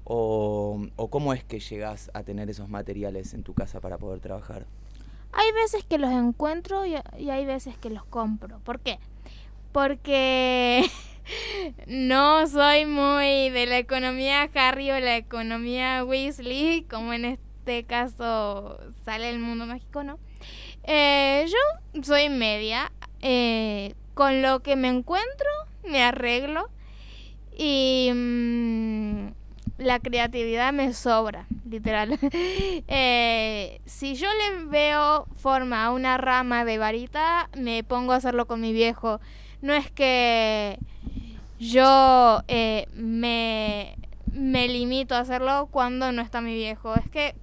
o, o cómo es que llegás a tener esos materiales en tu casa para poder trabajar. Hay veces que los encuentro y, y hay veces que los compro. ¿Por qué? Porque no soy muy de la economía Harry o la economía Weasley, como en este caso sale el mundo mágico, ¿no? Eh, yo soy media. eh, con lo que me encuentro, me arreglo. Y mm, la creatividad me sobra, literal. Eh, si yo le veo forma a una rama de varita, me pongo a hacerlo con mi viejo. No es que yo eh, me, me limito a hacerlo cuando no está mi viejo. Es que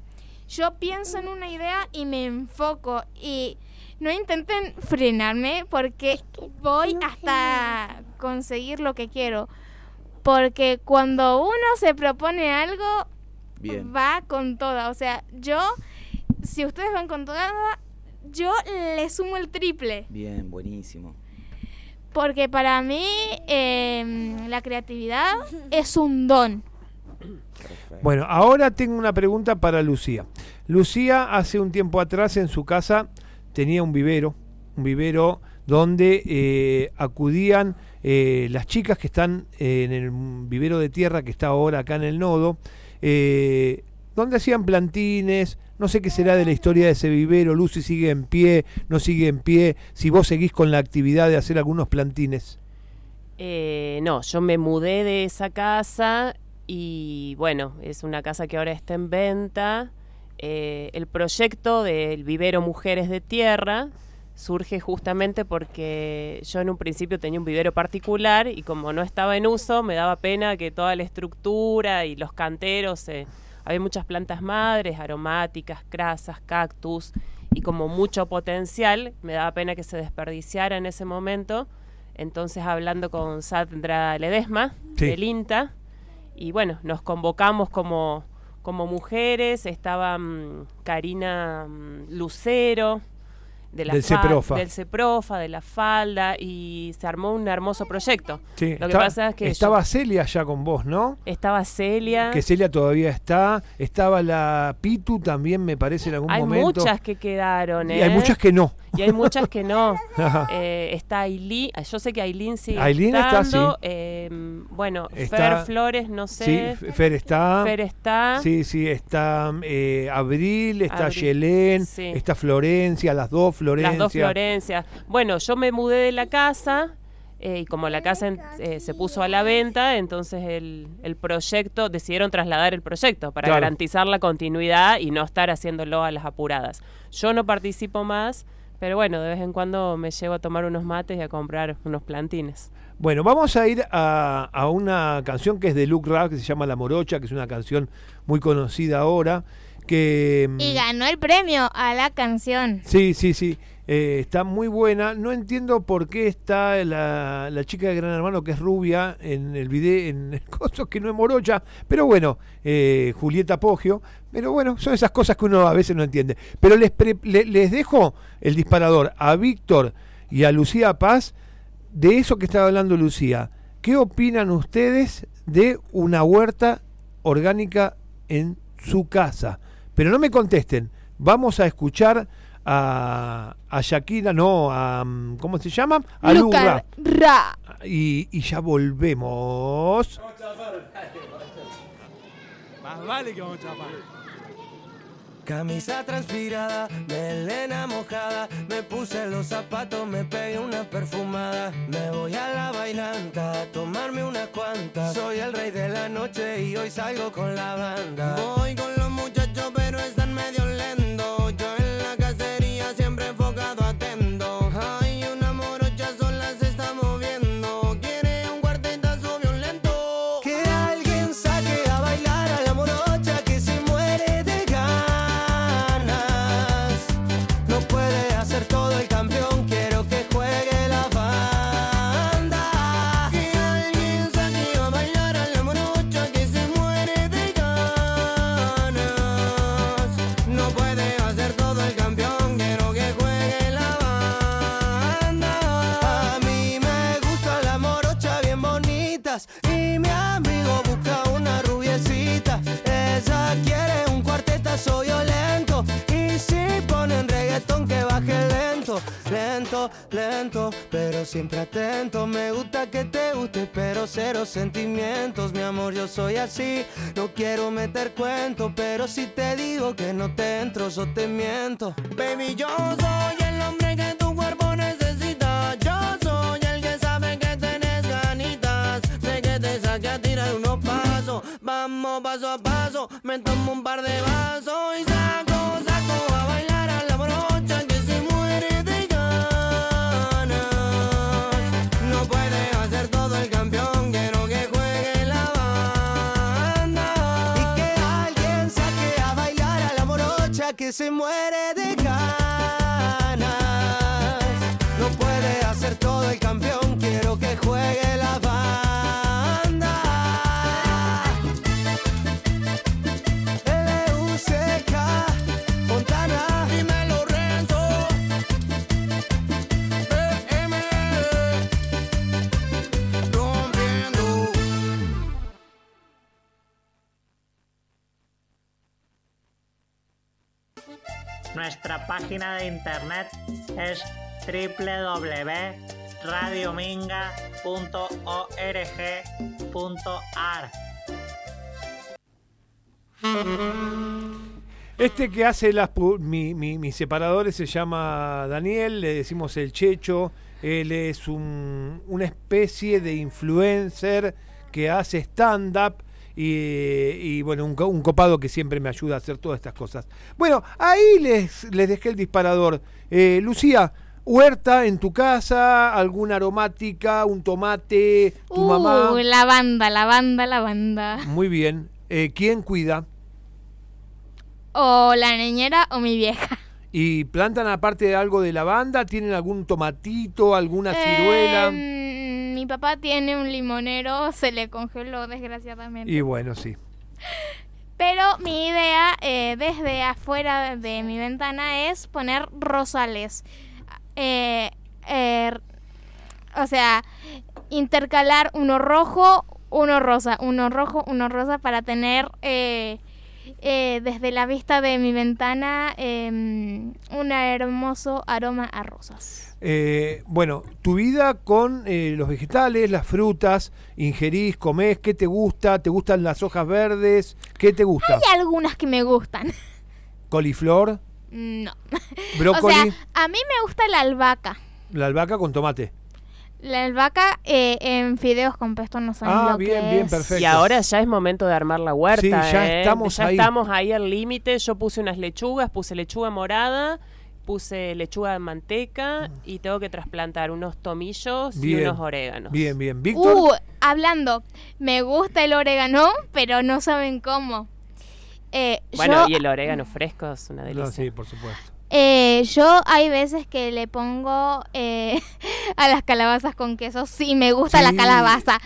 yo pienso en una idea y me enfoco y no intenten frenarme porque voy hasta conseguir lo que quiero. Porque cuando uno se propone algo, Bien. va con toda. O sea, yo, si ustedes van con toda, yo le sumo el triple. Bien, buenísimo. Porque para mí em, la creatividad es un don. Bueno, ahora tengo una pregunta para Lucía. Lucía hace un tiempo atrás en su casa tenía un vivero, un vivero donde eh, acudían eh, las chicas que están eh, en el vivero de tierra que está ahora acá en el nodo, eh, donde hacían plantines, no sé qué será de la historia de ese vivero, Lucy sigue en pie, no sigue en pie, si vos seguís con la actividad de hacer algunos plantines. Eh, no, yo me mudé de esa casa y bueno, es una casa que ahora está en venta. Eh, el proyecto del vivero Mujeres de Tierra surge justamente porque yo en un principio tenía un vivero particular y como no estaba en uso, me daba pena que toda la estructura y los canteros, eh, había muchas plantas madres, aromáticas, crasas, cactus y como mucho potencial, me daba pena que se desperdiciara en ese momento. Entonces hablando con Sandra Ledesma Sí. del INTA y bueno, nos convocamos como, como mujeres, estaba mm, Karina mm, Lucero de la Del fa- CEPROFA. del CEPROFA, de la falda y se armó un hermoso proyecto. Sí, Lo que pasa es que yo- estaba Celia ya con vos, ¿no? estaba Celia. Que Celia todavía está, estaba la Pitu también me parece en algún hay momento. muchas que quedaron, Y ¿eh? hay muchas que no. Y hay muchas que no. Eh, está Aileen, yo sé que Aileen sigue Aileen está, sí. eh, bueno, Está- Fer Flores, no sé. Sí, Fer está. Fer está. Sí, sí, está eh, Abril, está Abril, Yelén, sí. está Florencia, las dos Las dos Florencias. Bueno, yo me mudé de la casa eh, y como la casa eh, se puso a la venta, entonces el, el proyecto, decidieron trasladar el proyecto para Claro. garantizar la continuidad y no estar haciéndolo a las apuradas. Yo no participo más, pero bueno, de vez en cuando me llevo a tomar unos mates y a comprar unos plantines. Bueno, vamos a ir a, a una canción que es de Luke Rap, que se llama La Morocha, que es una canción muy conocida ahora. Que, mm, Y ganó el premio a la canción. Sí, sí, sí. eh, está muy buena. No entiendo por qué está la, la chica de Gran Hermano, que es rubia, en el video, en el coso que no es morocha. Pero bueno, eh, Julieta Poggio. Pero bueno, son esas cosas que uno a veces no entiende. Pero les, pre- le- les dejo el disparador a Víctor y a Lucía Paz de eso que estaba hablando Lucía. ¿Qué opinan ustedes de una huerta orgánica en su casa? Pero no me contesten, Vamos a escuchar a, a Shakira, no, a, mm, ¿cómo se llama? A Lurra. Ra. Y, y ya volvemos. Más vale que vamos a chapar. Camisa transpirada, melena mojada, me puse los zapatos, me pegué una perfumada. Me voy a la bailanta a tomarme unas cuantas. Soy el rey de la noche y hoy salgo con la banda. Voy con los muchachos, siempre atento. Me gusta que te guste, pero cero sentimientos, mi amor, yo soy así. No quiero meter cuento, pero si te digo que no te entro, yo te miento. Baby, yo soy el hombre que tu cuerpo necesita. Yo soy el que sabe que tenés ganitas de que te saque a tirar unos pasos. Vamos paso a paso, me tomo un par de vasos que se muere de ganas. No puede hacer todo el campeón, quiero que juegue la Nuestra página de internet es www.radiominga.org.ar. Este que hace las mi- mi- mis separadores se llama Daniel, le decimos el Checho. Él es un- una especie de influencer que hace stand-up y, y, bueno, un, un copado que siempre me ayuda a hacer todas estas cosas. Bueno, ahí les, les dejé el disparador. Eh, Lucía, huerta en tu casa, alguna aromática, un tomate, tu Uh, mamá. la banda, la banda, la banda. Muy bien. Eh, ¿Quién cuida? O la niñera o mi vieja. ¿Y plantan aparte de algo de lavanda? ¿Tienen algún tomatito, alguna ciruela? Em, mi papá tiene un limonero, se le congeló desgraciadamente. Y bueno, sí. Pero mi idea eh, desde afuera de mi ventana es poner rosales. Eh, eh, o sea, intercalar uno rojo, uno rosa, uno rojo, uno rosa para tener eh, eh, desde la vista de mi ventana em, un hermoso aroma a rosas. Eh, bueno, tu vida con eh, los vegetales, las frutas, ingerís, comés, ¿qué te gusta? ¿Te gustan las hojas verdes? ¿Qué te gusta? Hay algunas que me gustan. ¿Coliflor? No. Brócoli. O sea, a mí me gusta la albahaca. La albahaca con tomate. La albahaca eh, en fideos con pesto no saben Ah, lo bien, que bien, es. perfecto. Y ahora ya es momento de armar la huerta. Sí, ya ¿eh? estamos Ya ahí. estamos ahí al límite. Yo puse unas lechugas, puse lechuga morada, puse lechuga de manteca y tengo que trasplantar unos tomillos Bien. y unos oréganos. Bien, bien. Víctor. Uh, hablando, me gusta el orégano, pero no saben cómo. Eh, Bueno, yo, y el orégano fresco es una delicia. No, sí, por supuesto. Eh, yo hay veces que le pongo eh, a las calabazas con queso. Sí, me gusta la calabaza.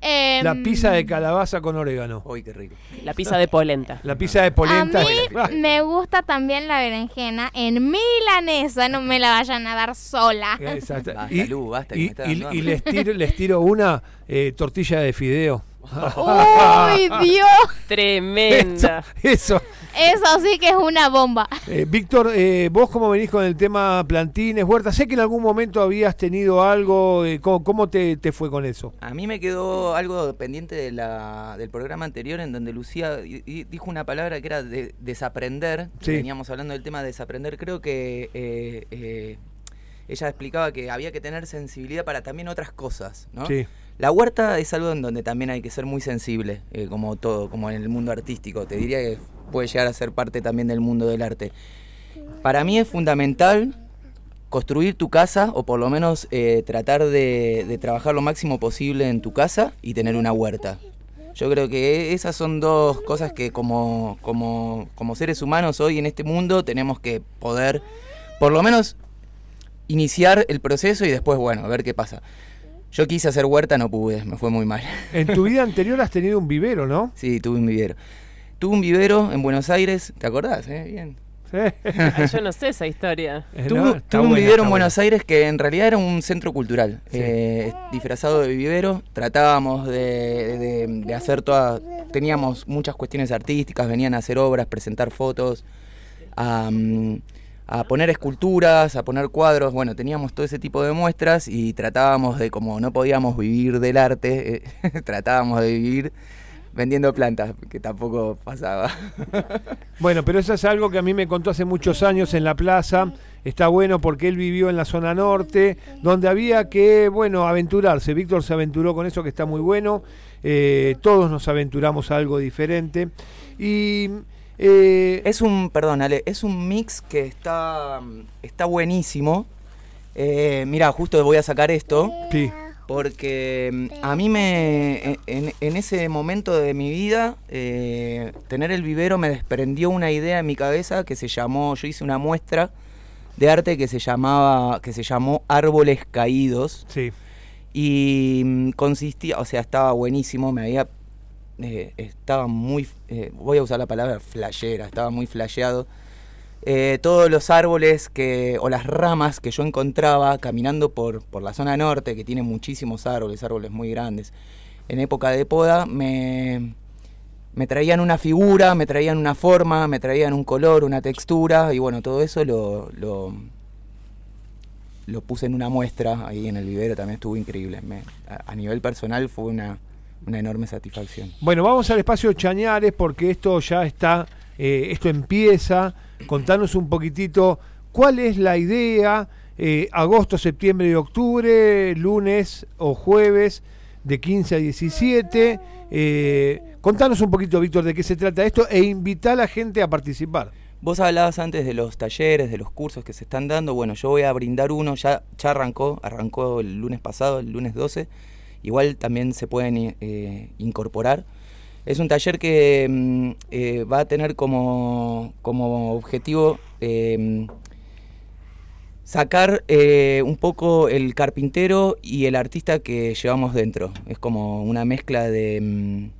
Em, La pizza de calabaza con orégano. Uy, qué rico. La pizza de polenta. La pizza de A polenta. mí Ah, me gusta también la berenjena en milanesa, no me la vayan a dar sola. Exacto. Basta, Y, Lu, basta, que y- y- y les, tiro, les tiro una eh, tortilla de fideo. ¡Uy, Dios! Tremenda. Eso. Eso sí que es una bomba. Eh, Víctor, eh, vos cómo venís con el tema plantines, huertas, sé que en algún momento habías tenido algo, eh, ¿cómo, cómo te, te fue con eso? A mí me quedó algo pendiente de la, del programa anterior en donde Lucía di- di- dijo una palabra que era de, desaprender. Sí. Veníamos hablando del tema de desaprender. Creo que eh, eh, ella explicaba que había que tener sensibilidad para también otras cosas, ¿no? Sí. La huerta es algo en donde también hay que ser muy sensible, eh, como todo, como en el mundo artístico. Te diría que puede llegar a ser parte también del mundo del arte. Para mí es fundamental construir tu casa o por lo menos eh, tratar de, trabajar lo máximo posible en tu casa y tener una huerta. Yo creo que esas son dos cosas que como, como, como seres humanos hoy en este mundo tenemos que poder por lo menos iniciar el proceso y después, bueno, a ver qué pasa. Yo quise hacer huerta, no pude, me fue muy mal. En tu vida anterior has tenido un vivero, ¿no? Sí, tuve un vivero. Tuve un vivero en Buenos Aires, ¿te acordás? Eh? Bien. Ay, Yo no sé esa historia. Tuve, tuve un vivero en Buenos Aires que en realidad era un centro cultural, eh, disfrazado de vivero. Tratábamos de, de- de hacer todas, teníamos muchas cuestiones artísticas, venían a hacer obras, presentar fotos, a poner esculturas, a poner cuadros. Bueno, teníamos todo ese tipo de muestras y tratábamos de, como no podíamos vivir del arte, eh, tratábamos de vivir vendiendo plantas, que tampoco pasaba. Bueno, pero eso es algo que a mí me contó hace muchos años en la plaza. Está bueno porque él vivió en la zona norte, donde había que, bueno, aventurarse. Víctor se aventuró con eso que está muy bueno. Eh, todos nos aventuramos a algo diferente. Y eh, Es un, perdón, Ale, es un mix que está, está buenísimo. Eh, mira, justo voy a sacar esto. Sí. Porque mm, a mí me, en, en ese momento de mi vida, eh, tener el vivero me desprendió una idea en mi cabeza que se llamó, yo hice una muestra de arte que se llamaba, que se llamó Árboles Caídos. Sí. Y mm, consistía, o sea, estaba buenísimo, me había, eh, estaba muy, eh, voy a usar la palabra flashera, estaba muy flasheado. Eh, todos los árboles que, o las ramas que yo encontraba caminando por, por la zona norte, que tiene muchísimos árboles, árboles muy grandes, en época de poda, me, me traían una figura, me traían una forma, me traían un color, una textura, y bueno, todo eso lo, lo, puse en una muestra ahí en el vivero, también estuvo increíble. A nivel personal fue una, una enorme satisfacción. Bueno, vamos al espacio Chañares porque esto ya está, eh, esto empieza. Contanos un poquitito cuál es la idea, eh, agosto, septiembre y octubre, lunes o jueves de 15 a 17. Eh, contanos un poquito, Víctor, de qué se trata esto e invita a la gente a participar. Vos hablabas antes de los talleres, de los cursos que se están dando. Bueno, yo voy a brindar uno, ya, ya arrancó, arrancó el lunes pasado, el lunes 12. Igual también se pueden eh, incorporar. Es un taller que mm, eh, va a tener como, como objetivo eh, sacar eh, un poco el carpintero y el artista que llevamos dentro. Es como una mezcla de, mm,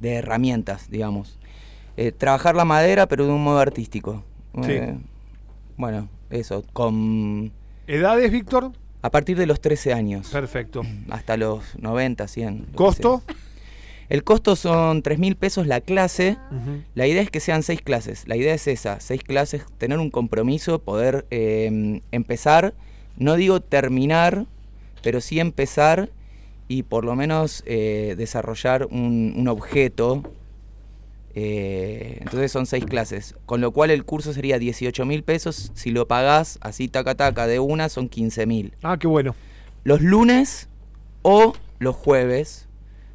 de herramientas, digamos. Trabajar la madera, pero de un modo artístico. Sí. Bueno, eso, con... ¿Edades, Víctor? A partir de los 13 años. Perfecto. Hasta los 90, 100. lo que ¿Costo? El costo son 3 mil pesos la clase. La idea es que sean seis clases. La idea es esa, seis clases, tener un compromiso, poder eh, empezar, no digo terminar, pero sí empezar y por lo menos eh, desarrollar un, un objeto. Eh, entonces son seis clases, con lo cual el curso sería 18 mil pesos. Si lo pagás así taca taca de una, son 15 mil. Ah, qué bueno. Los lunes o los jueves,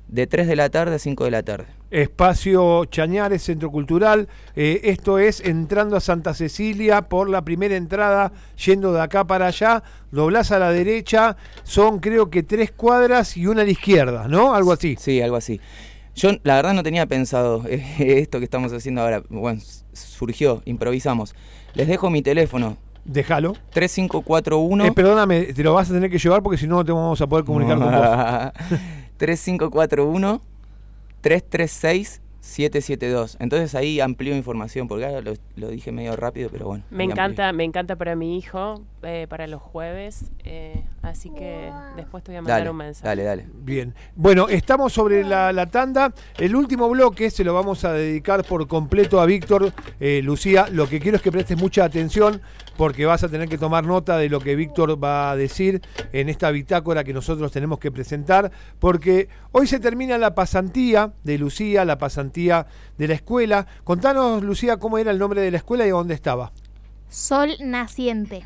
de 3 de la tarde a 5 de la tarde. Espacio Chañares, Centro Cultural. Eh, esto es entrando a Santa Cecilia por la primera entrada, yendo de acá para allá, doblás a la derecha, son creo que tres cuadras y una a la izquierda, ¿no? Algo así. Sí, algo así. Yo la verdad no tenía pensado eh, esto que estamos haciendo ahora. Bueno, surgió, improvisamos. Les dejo mi teléfono. Déjalo. 3541. Eh, perdóname, te lo vas a tener que llevar porque si no, no te vamos a poder comunicar con vos. 3541 336 772. Entonces ahí amplío información, porque ahora lo, lo dije medio rápido, pero bueno. Me amplío. encanta, me encanta para mi hijo, eh, para los jueves. eh, Así que después te voy a mandar Dale, un mensaje. dale, dale. Bien. Bueno, estamos sobre la, la tanda. El último bloque se lo vamos a dedicar por completo a Víctor. Eh, Lucía, lo que quiero es que prestes mucha atención porque vas a tener que tomar nota de lo que Víctor va a decir en esta bitácora que nosotros tenemos que presentar, porque hoy se termina la pasantía de Lucía, la pasantía de la escuela. Contanos, Lucía, cómo era el nombre de la escuela y dónde estaba. Sol naciente.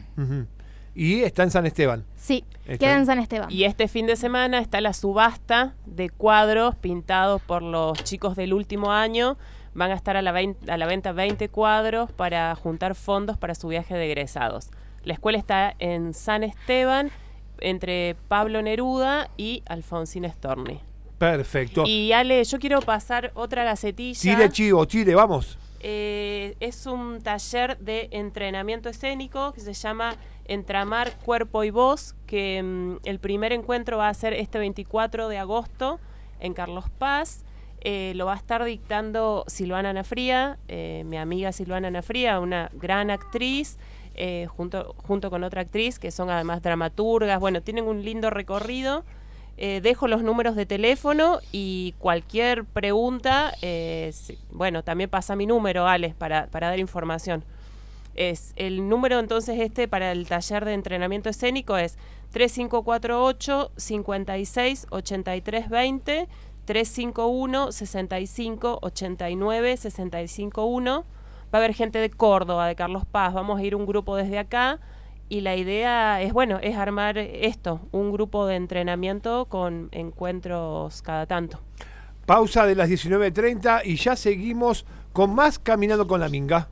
Y está en San Esteban. Sí, Está- queda en San Esteban. Y este fin de semana está la subasta de cuadros pintados por los chicos del último año. Van a estar a la, a la venta 20 cuadros para juntar fondos para su viaje de egresados. La escuela está en San Esteban, entre Pablo Neruda y Alfonsín Storni. Perfecto. Y Ale, yo quiero pasar otra gacetilla. Chile, chivo, Chile, vamos. Eh, es un taller de entrenamiento escénico que se llama Entramar Cuerpo y Voz, que mm, el primer encuentro va a ser este 24 de agosto en Carlos Paz. Eh, lo va a estar dictando Silvana Anafría, eh, mi amiga Silvana Anafría, una gran actriz, eh, junto, junto con otra actriz que son además dramaturgas. Bueno, tienen un lindo recorrido. Dejo los números de teléfono y cualquier pregunta, bueno, también pasa mi número, Alex, para, para dar información. Es el número entonces este para el taller de entrenamiento escénico es 3548 56 83 20 351 65 89 65 1. Va a haber gente de Córdoba, de Carlos Paz, vamos a ir un grupo desde acá y la idea es, bueno, es armar esto, un grupo de entrenamiento con encuentros cada tanto. Pausa de las 19.30 y ya seguimos con más Caminando con la Minga.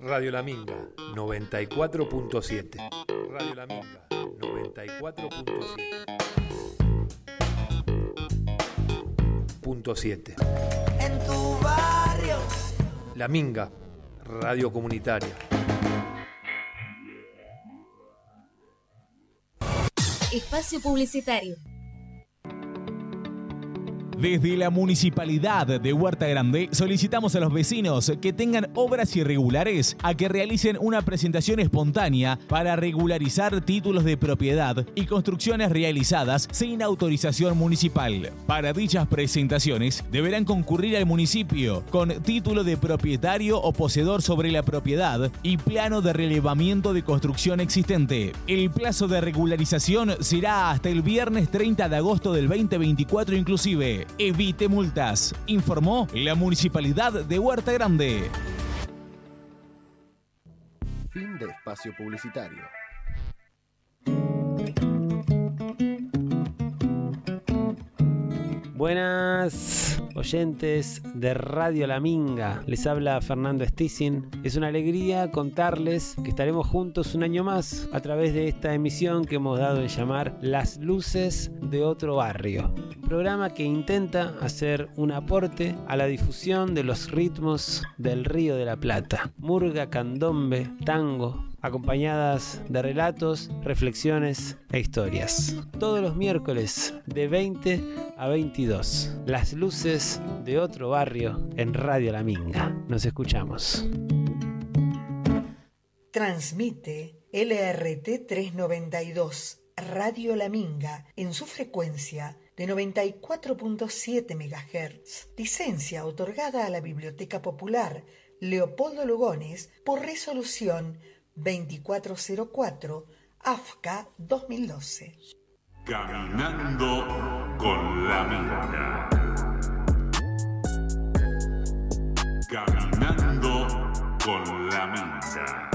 Radio La Minga, 94.7. Radio La Minga, 94.7. Punto 7. En tu barrio. La Minga, radio comunitaria. Espacio Publicitario. Desde la Municipalidad de Huerta Grande solicitamos a los vecinos que tengan obras irregulares a que realicen una presentación espontánea para regularizar títulos de propiedad y construcciones realizadas sin autorización municipal. Para dichas presentaciones deberán concurrir al municipio con título de propietario o poseedor sobre la propiedad y plano de relevamiento de construcción existente. El plazo de regularización será hasta el viernes 30 de agosto del 2024 inclusive. Evite multas, informó la Municipalidad de Huerta Grande. Fin de espacio publicitario. Buenas oyentes de Radio La Minga, les habla Fernando Stissin. Es una alegría contarles que estaremos juntos un año más a través de esta emisión que hemos dado en llamar Las Luces de Otro Barrio. Programa que intenta hacer un aporte a la difusión de los ritmos del Río de la Plata. Murga, candombe, tango, acompañadas de relatos, reflexiones e historias. Todos los miércoles de 20 a 22. Las luces de otro barrio en Radio La Minga. Nos escuchamos. Transmite LRT 392 Radio La Minga en su frecuencia de 94.7 MHz. Licencia otorgada a la Biblioteca Popular Leopoldo Lugones por resolución 2404 AFCA 2012. Caminando con la Minga. Caminando con la Minga.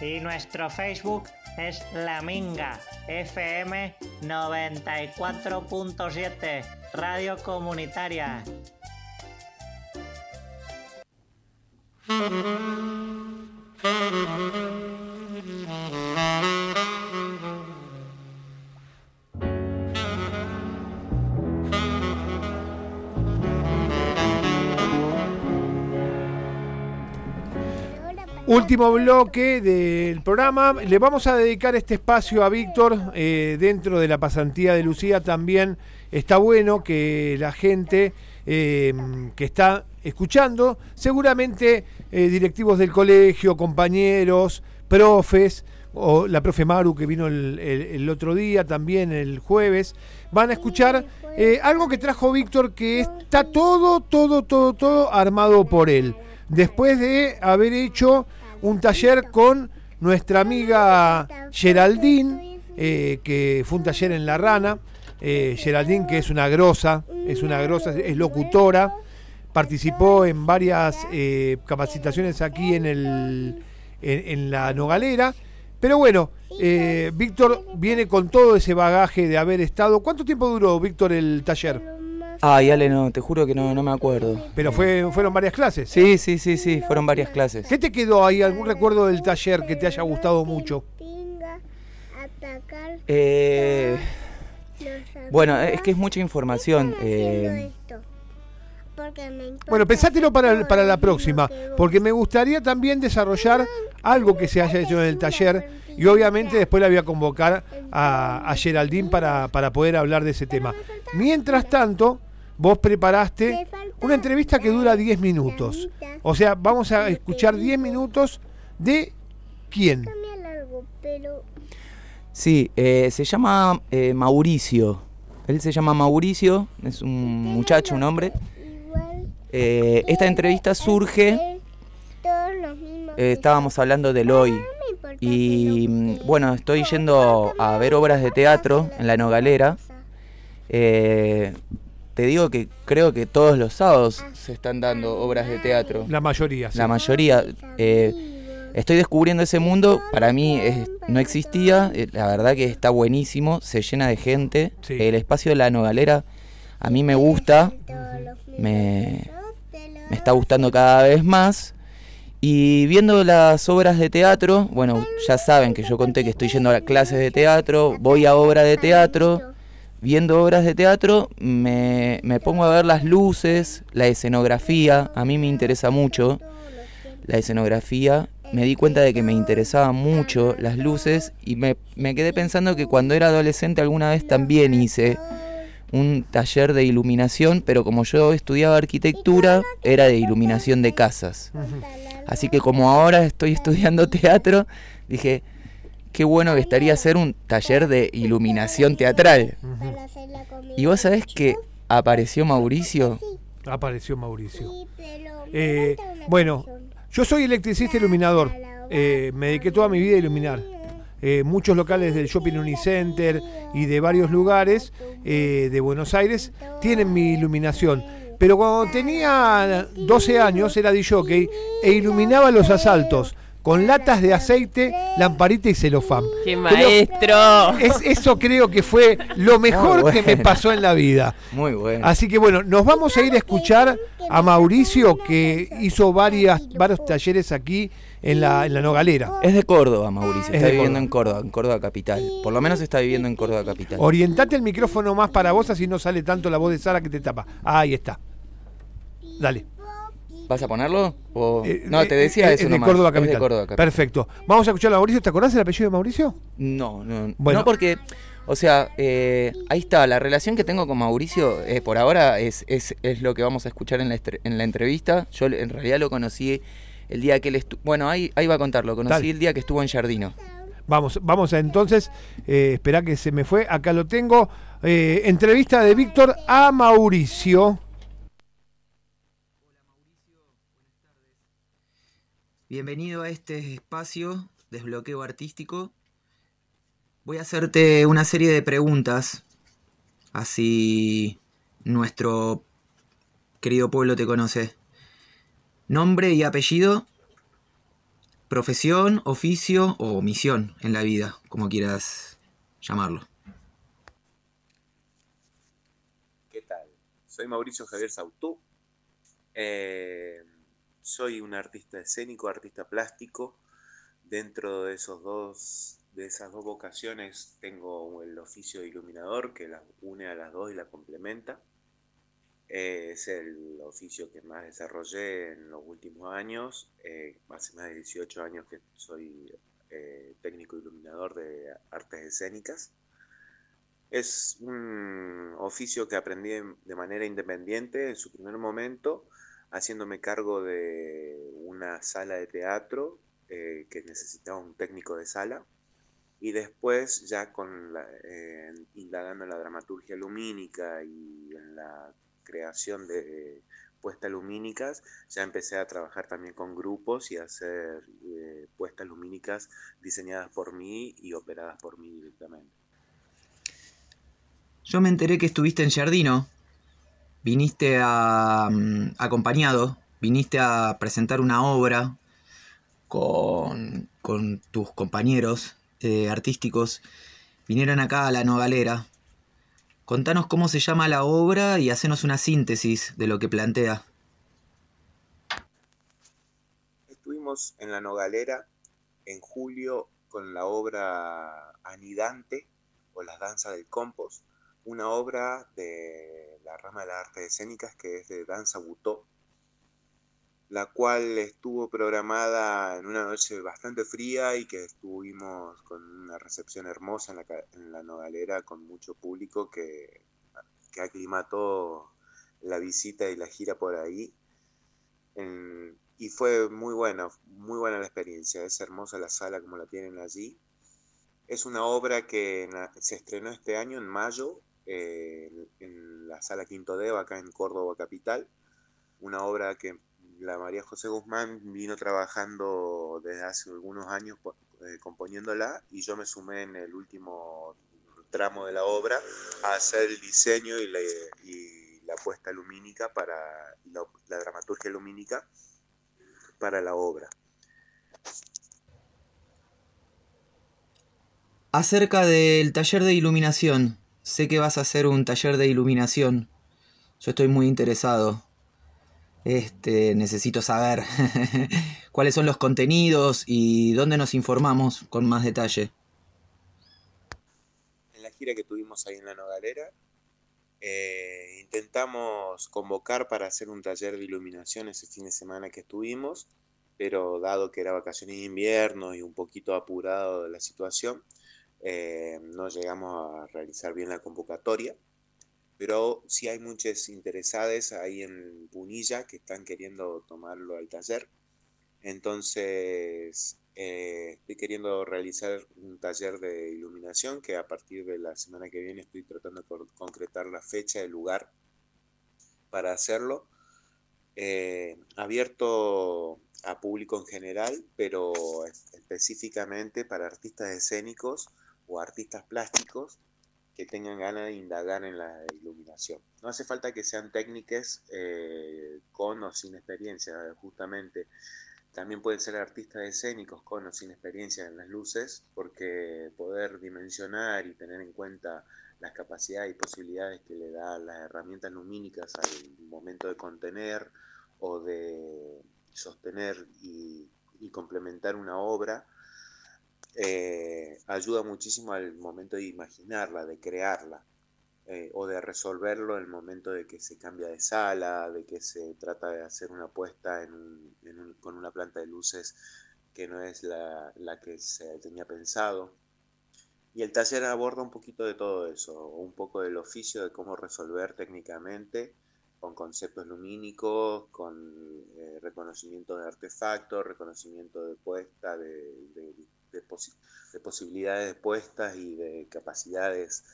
Y nuestro Facebook es La Minga FM 94.7 Radio Comunitaria. Último bloque del programa. Le vamos a dedicar este espacio a Víctor eh, dentro de la pasantía de Lucía. También está bueno que la gente eh, que está escuchando, seguramente eh, directivos del colegio, compañeros, profes, o la profe Maru que vino el, el- el otro día, también el jueves, van a escuchar eh, algo que trajo Víctor que está todo, todo, todo, todo armado por él. Después de haber hecho un taller con nuestra amiga Geraldine, eh, que fue un taller en La Rana. Eh, Geraldine, que es una grosa, es una grosa, es locutora, participó en varias eh, capacitaciones aquí en, el, en, en la Nogalera. Pero bueno, eh, Víctor viene con todo ese bagaje de haber estado. ¿Cuánto tiempo duró, Víctor, el taller? Ay, Ale, no, te juro que no, no me acuerdo. Pero fue, fueron varias clases. Sí, sí, sí, sí, fueron varias clases. ¿Qué te quedó ahí? ¿Algún recuerdo del taller que te haya gustado mucho? Eh, bueno, es que es mucha información. eh, Bueno, pensátelo para, para la próxima, porque me gustaría también desarrollar algo que se haya hecho en el taller y obviamente después la voy a convocar a, a Geraldine para, para poder hablar de ese tema. Mientras tanto, vos preparaste una entrevista que dura 10 minutos. O sea, vamos a escuchar 10 minutos de quién. sí, eh, se llama eh, Mauricio. Él se llama Mauricio, es un muchacho, un hombre. Eh, esta entrevista surge, eh, estábamos hablando del hoy. Y mm, bueno, estoy yendo a ver obras de teatro en la Nogalera. Eh, te digo que creo que todos los sábados se están dando obras de teatro. La mayoría, sí. La mayoría. eh, estoy descubriendo ese mundo. Para mí es- no existía. La verdad que está buenísimo. Se llena de gente. El espacio de la Nogalera a mí me gusta. Me, me está gustando cada vez más. Y viendo las obras de teatro, bueno, ya saben que yo conté que estoy yendo a clases de teatro, voy a obra de teatro, viendo obras de teatro, me, me pongo a ver las luces, la escenografía, a mí me interesa mucho la escenografía, me di cuenta de que me interesaban mucho las luces y me, me quedé pensando que cuando era adolescente alguna vez también hice un taller de iluminación, pero como yo estudiaba arquitectura, era de iluminación de casas. Así que como ahora estoy estudiando teatro, dije, qué bueno que estaría hacer un taller de iluminación teatral. Y vos sabés que apareció Mauricio. Apareció Mauricio. Eh, bueno, yo soy electricista iluminador. Eh, me dediqué toda mi vida a iluminar. Eh, muchos locales del Shopping Unicenter y de varios lugares eh, de Buenos Aires tienen mi iluminación. Pero cuando tenía 12 años era DJ e iluminaba los asaltos con latas de aceite, lamparita y celofán. ¡Qué Creo- maestro! es, eso creo que fue lo mejor que me pasó en la vida. Muy bueno. Así que bueno, nos vamos a ir a escuchar a Mauricio que hizo varias, varios talleres aquí en la, en la Nogalera. Es de Córdoba, Mauricio. Es Está viviendo Córdoba. en Córdoba, en Córdoba capital. Por lo menos está viviendo en Córdoba capital. Orientate el micrófono más para vos, así no sale tanto la voz de Sara que te tapa. Ahí está. Dale. ¿Vas a ponerlo? O... Eh, no, te decía eh, eso es de nomás. Córdoba Es de. Córdoba capital. Perfecto. Vamos a escuchar a Mauricio. ¿Te acordás del apellido de Mauricio? No, no, Bueno. no porque, o sea, eh, ahí está, la relación que tengo con Mauricio eh, por ahora es, es, es lo que vamos a escuchar en la, en la entrevista. Yo en realidad lo conocí el día que él estuvo, bueno, ahí, ahí va a contar, lo conocí el día que estuvo en Jardino. Vamos, vamos a entonces, eh, esperá que se me fue, acá lo tengo. Eh, entrevista de Víctor a Mauricio. Bienvenido a este espacio, Desbloqueo Artístico. Voy a hacerte una serie de preguntas, así nuestro querido pueblo te conoce. Nombre y apellido, profesión, oficio o misión en la vida, como quieras llamarlo. ¿Qué tal? Soy Mauricio Javier Sautú. Eh, soy un artista escénico, artista plástico. Dentro de esos dos, de esas dos vocaciones tengo el oficio de iluminador que las une a las dos y la complementa. Eh, es el oficio que más desarrollé en los últimos años. Eh, hace más de 18 años que soy eh, técnico iluminador de artes escénicas. Es un oficio que aprendí en- de manera independiente en su primer momento haciéndome cargo de una sala de teatro eh, que necesitaba un técnico de sala y después ya con la, eh, indagando en la dramaturgia lumínica y en la creación de puestas lumínicas, ya empecé a trabajar también con grupos y a hacer eh, puestas lumínicas diseñadas por mí y operadas por mí directamente. Yo me enteré que estuviste en Giardino. Viniste a, mm, acompañado, viniste a presentar una obra con, tus compañeros eh, artísticos. Vinieron acá a la Nogalera. Contanos cómo se llama la obra y hacenos una síntesis de lo que plantea. Estuvimos en la Nogalera en julio con la obra Anidante o Las Danzas del Compost, una obra de rama de las artes escénicas que es de danza butó, la cual estuvo programada en una noche bastante fría y que estuvimos con una recepción hermosa en la, en la Nogalera con mucho público que, que aclimató la visita y la gira por ahí. En- y fue muy buena, muy buena la experiencia, es hermosa la sala como la tienen allí. Es una obra que se estrenó este año en mayo eh, en, la sala Quinto Deva acá en Córdoba Capital, una obra que la María José Guzmán vino trabajando desde hace algunos años eh, componiéndola y yo me sumé en el último tramo de la obra a hacer el diseño y la, y puesta lumínica para la dramaturgia lumínica para la obra. Acerca del taller de iluminación. Sé que vas a hacer un taller de iluminación. Yo estoy muy interesado. Este, necesito saber cuáles son los contenidos y dónde nos informamos con más detalle. En la gira que tuvimos ahí en la Nogalera, eh, intentamos convocar para hacer un taller de iluminación ese fin de semana que estuvimos, pero dado que era vacaciones de invierno y un poquito apurado de la situación, eh, no llegamos a realizar bien la convocatoria. Pero sí hay muchos interesados ahí en Punilla que están queriendo tomarlo al taller. Entonces, eh, estoy queriendo realizar un taller de iluminación que a partir de la semana que viene estoy tratando de concretar la fecha, el lugar para hacerlo. Eh, abierto a público en general, pero es- específicamente para artistas escénicos o artistas plásticos que tengan ganas de indagar en la iluminación. No hace falta que sean técnicas eh, con o sin experiencia, justamente. También pueden ser artistas escénicos con o sin experiencia en las luces, porque poder dimensionar y tener en cuenta las capacidades y posibilidades que le dan las herramientas lumínicas al momento de contener o de sostener y complementar una obra, eh, ayuda muchísimo al momento de imaginarla, de crearla, eh, o de resolverlo en el momento de que se cambia de sala, de que se trata de hacer una puesta en un- en un- con una planta de luces que no es la, la que se tenía pensado. Y el taller aborda un poquito de todo eso, un poco del oficio de cómo resolver técnicamente con conceptos lumínicos, con eh, reconocimiento de artefactos, reconocimiento de puesta, de posi- de posibilidades de puestas y de capacidades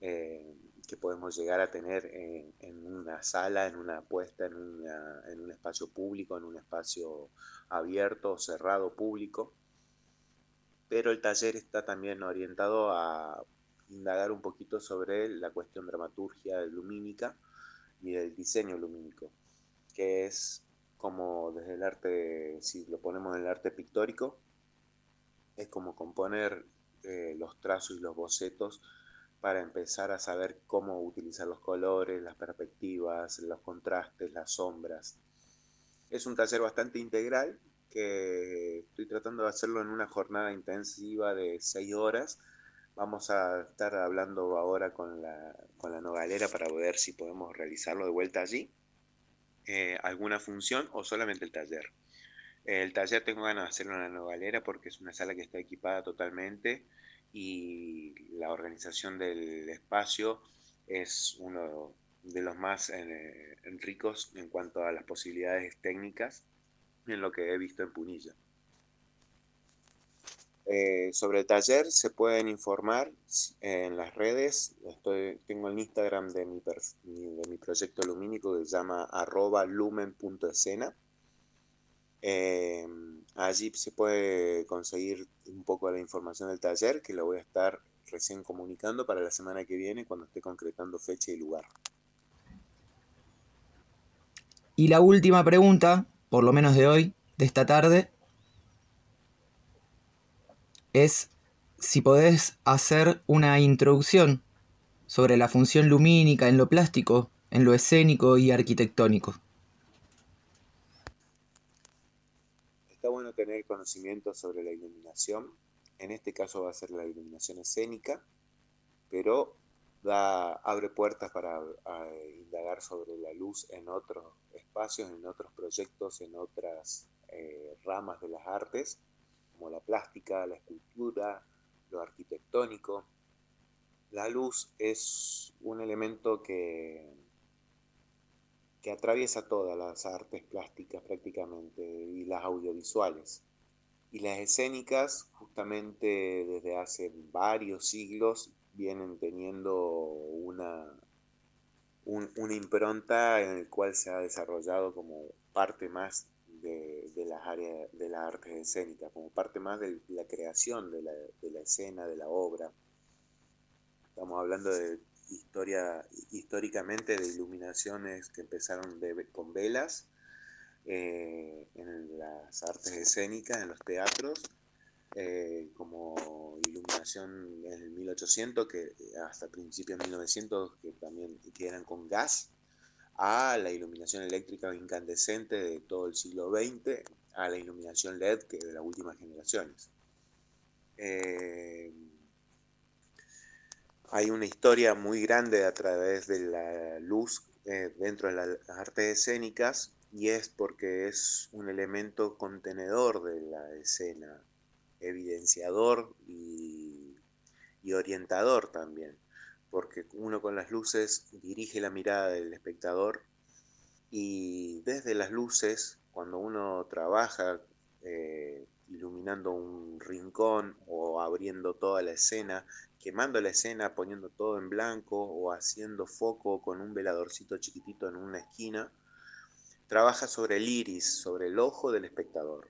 eh, que podemos llegar a tener en, una sala, en una puesta, en, en un espacio público, en un espacio abierto, cerrado, público. Pero el taller está también orientado a indagar un poquito sobre la cuestión dramaturgia lumínica y del diseño lumínico, que es como desde el arte, si lo ponemos en el arte pictórico, es como componer eh, los trazos y los bocetos para empezar a saber cómo utilizar los colores, las perspectivas, los contrastes, las sombras. Es un taller bastante integral que estoy tratando de hacerlo en una jornada intensiva de seis horas. Vamos a estar hablando ahora con la, con la nogalera para ver si podemos realizarlo de vuelta allí, eh, alguna función o solamente el taller. El taller tengo ganas de hacerlo en la nogalera porque es una sala que está equipada totalmente y la organización del espacio es uno, de los más eh, ricos en cuanto a las posibilidades técnicas en lo que he visto en Punilla. Eh, sobre el taller se pueden informar en las redes. Tengo el Instagram de mi, de mi proyecto lumínico que se llama arroba lumen.escena. Eh, allí se puede conseguir un poco la información del taller que lo voy a estar recién comunicando para la semana que viene cuando esté concretando fecha y lugar. Y la última pregunta, por lo menos de hoy, de esta tarde, es si podés hacer una introducción sobre la función lumínica en lo plástico, en lo escénico y arquitectónico. Está bueno tener conocimiento sobre la iluminación. En este caso va a ser la iluminación escénica, pero da, abre puertas para indagar sobre la luz en otros espacios, en otros proyectos, en otras eh, ramas de las artes como la plástica, la escultura, lo arquitectónico. La luz es un elemento que, que atraviesa todas las artes plásticas prácticamente y las audiovisuales. Y las escénicas, justamente desde hace varios siglos, vienen teniendo una, una impronta en el cual se ha desarrollado como parte más de, las áreas de las artes escénicas, como parte más de la creación de la, de la escena, de la obra. Estamos hablando de historia, históricamente de iluminaciones que empezaron con velas eh, en las artes escénicas, en los teatros, eh, como iluminación en el 1800, que hasta principios de 1900, que también que eran con gas, a la iluminación eléctrica incandescente de todo el siglo XX, a la iluminación LED que de las últimas generaciones. Eh, hay una historia muy grande a través de la luz eh, dentro de las artes escénicas y es porque es un elemento contenedor de la escena, evidenciador y orientador también porque uno con las luces dirige la mirada del espectador y desde las luces, cuando uno trabaja eh, iluminando un rincón o abriendo toda la escena, quemando la escena, poniendo todo en blanco o haciendo foco con un veladorcito chiquitito en una esquina, trabaja sobre el iris, sobre el ojo del espectador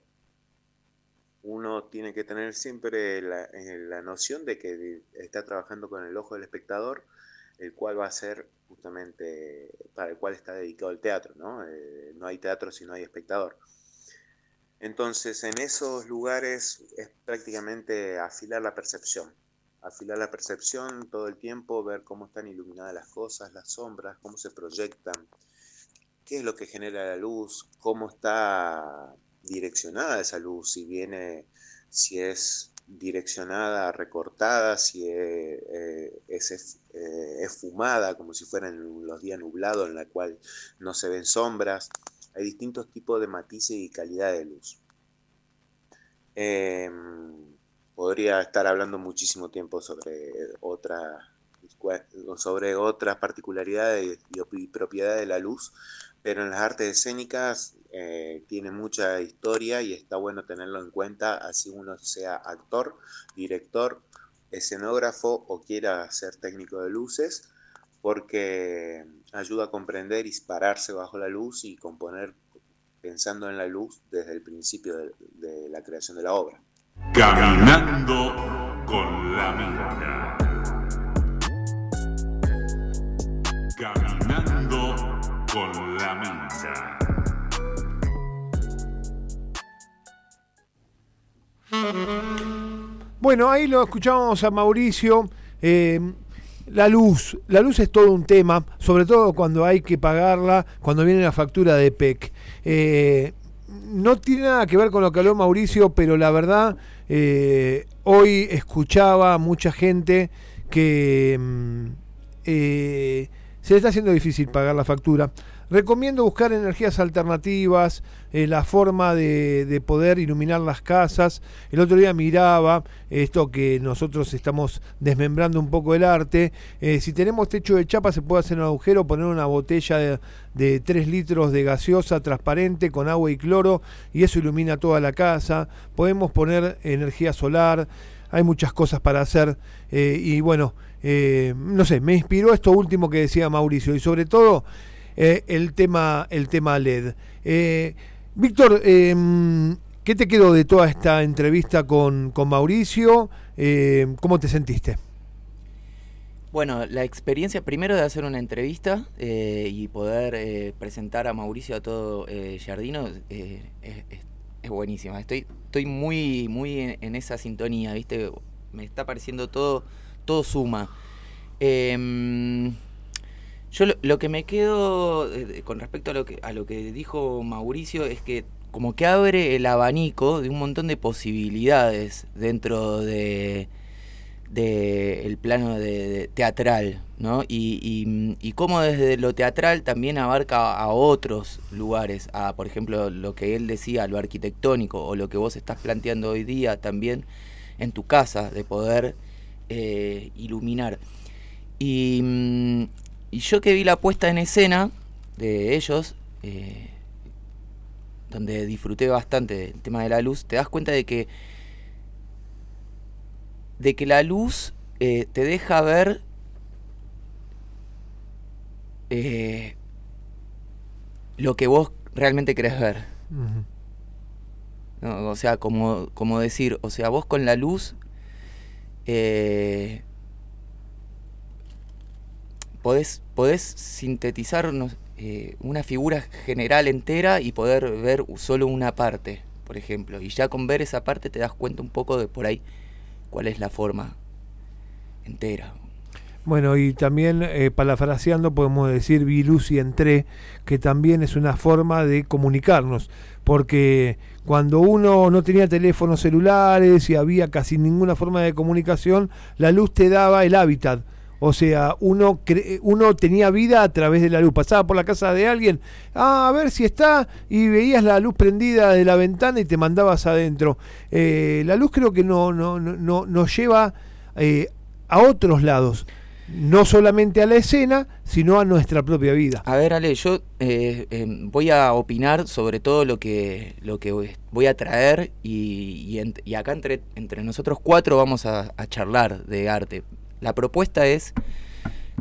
uno tiene que tener siempre eh, la, noción de que está trabajando con el ojo del espectador, el cual va a ser justamente para el cual está dedicado el teatro, ¿no? Eh, no hay teatro si no hay espectador. Entonces, en esos lugares es prácticamente afilar la percepción, afilar la percepción todo el tiempo, ver cómo están iluminadas las cosas, las sombras, cómo se proyectan, qué es lo que genera la luz, cómo está direccionada esa luz, si viene, si es direccionada, recortada, si eh, es, eh, es, fumada, como si fueran los días nublados en la cual no se ven sombras. Hay distintos tipos de matices y calidad de luz. Em, podría estar hablando muchísimo tiempo sobre otras sobre otras particularidades y propiedades de la luz, pero en las artes escénicas eh, tiene mucha historia y está bueno tenerlo en cuenta, así uno sea actor, director, escenógrafo o quiera ser técnico de luces, porque ayuda a comprender y pararse bajo la luz y componer pensando en la luz desde el principio de la creación de la obra. Caminando con la minga. Caminando con la minga. Bueno, ahí lo escuchábamos a Mauricio. Eh, la luz, la luz es todo un tema, sobre todo cuando hay que pagarla, cuando viene la factura de PEC. Eh, no tiene nada que ver con lo que habló Mauricio, pero la verdad, eh, hoy escuchaba mucha gente que mm, se le está haciendo difícil pagar la factura. Recomiendo buscar energías alternativas, eh, la forma de, de poder iluminar las casas. El otro día miraba esto que nosotros estamos desmembrando un poco el arte. Eh, si tenemos techo de chapa se puede hacer un agujero, poner una botella de, de 3 litros de gaseosa transparente con agua y cloro y eso ilumina toda la casa. Podemos poner energía solar. Hay muchas cosas para hacer eh, y bueno, no sé, me inspiró esto último que decía Mauricio y sobre todo eh, el tema el tema LED. Eh, Víctor, eh, ¿qué te quedó de toda esta entrevista con, con Mauricio? Eh, ¿Cómo te sentiste? Bueno, la experiencia primero de hacer una entrevista y poder presentar a Mauricio a todo Jardino es, buenísima. Estoy, estoy muy, muy en, en esa sintonía, ¿viste? Me está pareciendo todo, todo suma. Yo lo, lo que me quedo eh, con respecto a lo que a lo que dijo Mauricio es que como que abre el abanico de un montón de posibilidades dentro de de el plano de, de teatral, ¿no? Y, y, y cómo desde lo teatral también abarca a otros lugares, a por ejemplo lo que él decía, lo arquitectónico, o lo que vos estás planteando hoy día también en tu casa, de poder eh, iluminar. Y, mm, y yo que vi la puesta en escena de ellos, eh, donde disfruté bastante del tema de la luz, te das cuenta de que de que la luz eh, te deja ver eh, lo que vos realmente querés ver. ¿no? O sea, como, como decir, o sea, vos con la luz eh, podés, podés sintetizar no- eh, una figura general entera y poder ver solo una parte, por ejemplo. Y ya con ver esa parte te das cuenta un poco de por ahí cuál es la forma entera. Bueno, y también eh, parafraseando podemos decir vi luz y entré, que también es una forma de comunicarnos, porque cuando uno no tenía teléfonos celulares y había casi ninguna forma de comunicación, la luz te daba el hábitat. O sea, uno, cre- uno tenía vida a través de la luz. Pasaba por la casa de alguien, ah, a ver si está, y veías la luz prendida de la ventana y te mandabas adentro. Eh, la luz creo que no, no, no, no- nos lleva eh, a otros lados, no solamente a la escena, sino a nuestra propia vida. A ver, Ale, yo eh, eh, voy a opinar sobre todo lo que, lo que voy a traer y, y acá entre, entre nosotros cuatro vamos a charlar de arte. La propuesta es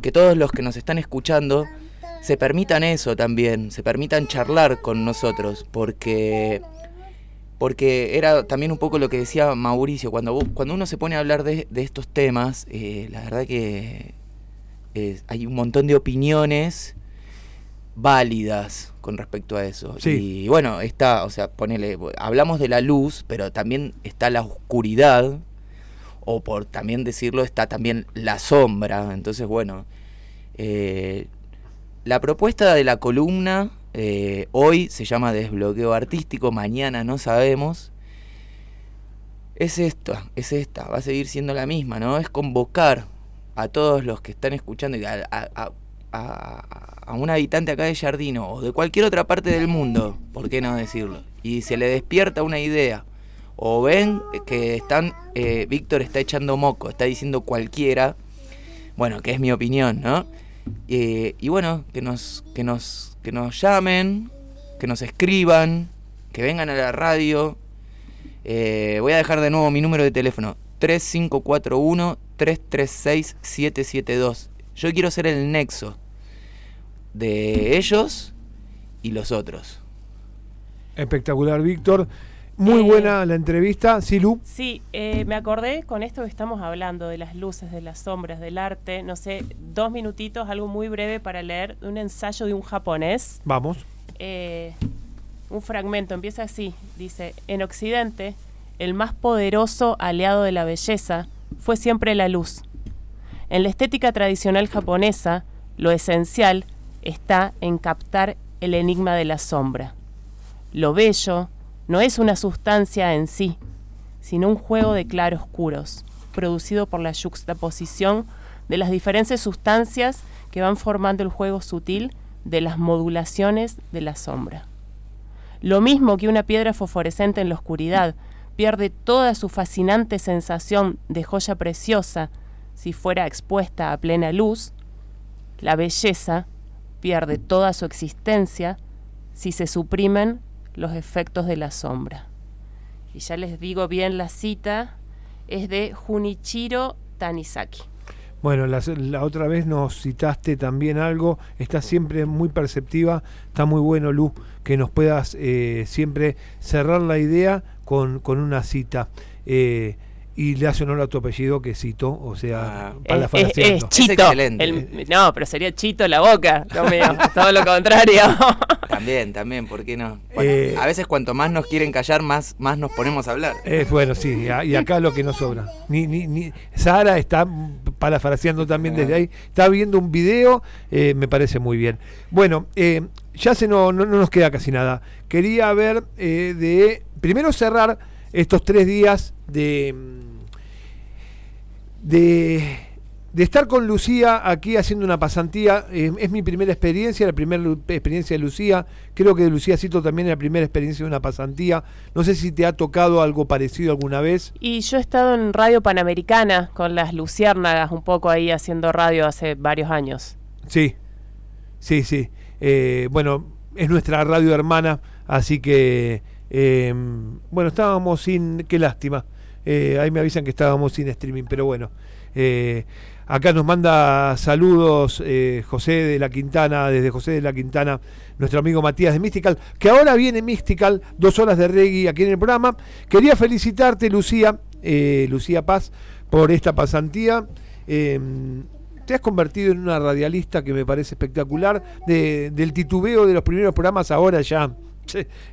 que todos los que nos están escuchando se permitan eso también, se permitan charlar con nosotros, porque porque era también un poco lo que decía Mauricio, cuando, cuando uno se pone a hablar de, de estos temas, eh, la verdad que eh, hay un montón de opiniones válidas con respecto a eso. Sí. Y bueno, está, o sea, ponele, hablamos de la luz, pero también está la oscuridad, o por también decirlo, está también la sombra. Entonces, bueno, eh, la propuesta de la columna eh, hoy se llama desbloqueo artístico, mañana no sabemos. Es esta, es esta, va a seguir siendo la misma, ¿no? Es convocar a todos los que están escuchando, a- a- a- a un habitante acá de Jardino o de cualquier otra parte del mundo, ¿por qué no decirlo? Y se le despierta una idea, o ven que están, eh, Víctor está echando moco, está diciendo cualquiera, bueno, que es mi opinión, ¿no? Eh, y bueno, que nos, que nos, que nos llamen, que nos escriban, que vengan a la radio. Eh, voy a dejar de nuevo mi número de teléfono, 3541-336-772. Yo quiero ser el nexo de ellos y los otros. Espectacular, Víctor. Muy buena la entrevista, Silu. Sí, eh, me acordé con esto que estamos hablando de las luces, de las sombras, del arte. No sé, dos minutitos, algo muy breve para leer un ensayo de un japonés. Vamos. Eh, un fragmento, empieza así. Dice, en Occidente, el más poderoso aliado de la belleza fue siempre la luz. En la estética tradicional japonesa, lo esencial está en captar el enigma de la sombra. Lo bello no es una sustancia en sí, sino un juego de claroscuros, producido por la yuxtaposición de las diferentes sustancias que van formando el juego sutil de las modulaciones de la sombra. Lo mismo que una piedra fosforescente en la oscuridad pierde toda su fascinante sensación de joya preciosa si fuera expuesta a plena luz, la belleza pierde toda su existencia si se suprimen los efectos de la sombra. Y ya les digo bien la cita, es de Junichiro Tanizaki. Bueno, la, otra vez nos citaste también algo, estás siempre muy perceptiva, está muy bueno Lu, que nos puedas eh, siempre cerrar la idea con, con una cita. Eh, y le hace honor a tu apellido que cito, o sea, Es, es- parafraseando. es Chito. El- no, pero sería Chito la boca, Dios mío, todo lo contrario. También, también, ¿por qué no? Bueno, Eh, a veces cuanto más nos quieren callar, más, más nos ponemos a hablar. Eh, bueno, sí, y a- y acá lo que nos sobra. Ni, ni, ni, Sara está parafraseando también desde ahí. Está viendo un video, eh, me parece muy bien. Bueno, eh, ya se no, no, no nos queda casi nada. Quería ver eh, de. Primero cerrar estos tres días de. de de estar con Lucía aquí haciendo una pasantía, eh, es mi primera experiencia, la primera experiencia de Lucía, creo que de Lucía Cito también es la primera experiencia de una pasantía, no sé si te ha tocado algo parecido alguna vez. Y yo he estado en Radio Panamericana con las Luciérnagas, un poco ahí haciendo radio hace varios años. Sí, sí, sí. Eh, bueno, es nuestra radio hermana, así que, eh, bueno, estábamos sin, qué lástima. Eh, ahí me avisan que estábamos sin streaming, pero bueno. eh, acá nos manda saludos José de la Quintana, desde José de la Quintana, nuestro amigo Matías de Mystical, que ahora viene Mystical, dos horas de reggae aquí en el programa. Quería felicitarte, Lucía, Lucía Paz, por esta pasantía. Eh, te has convertido en una radialista que me parece espectacular. De- del titubeo de los primeros programas, ahora ya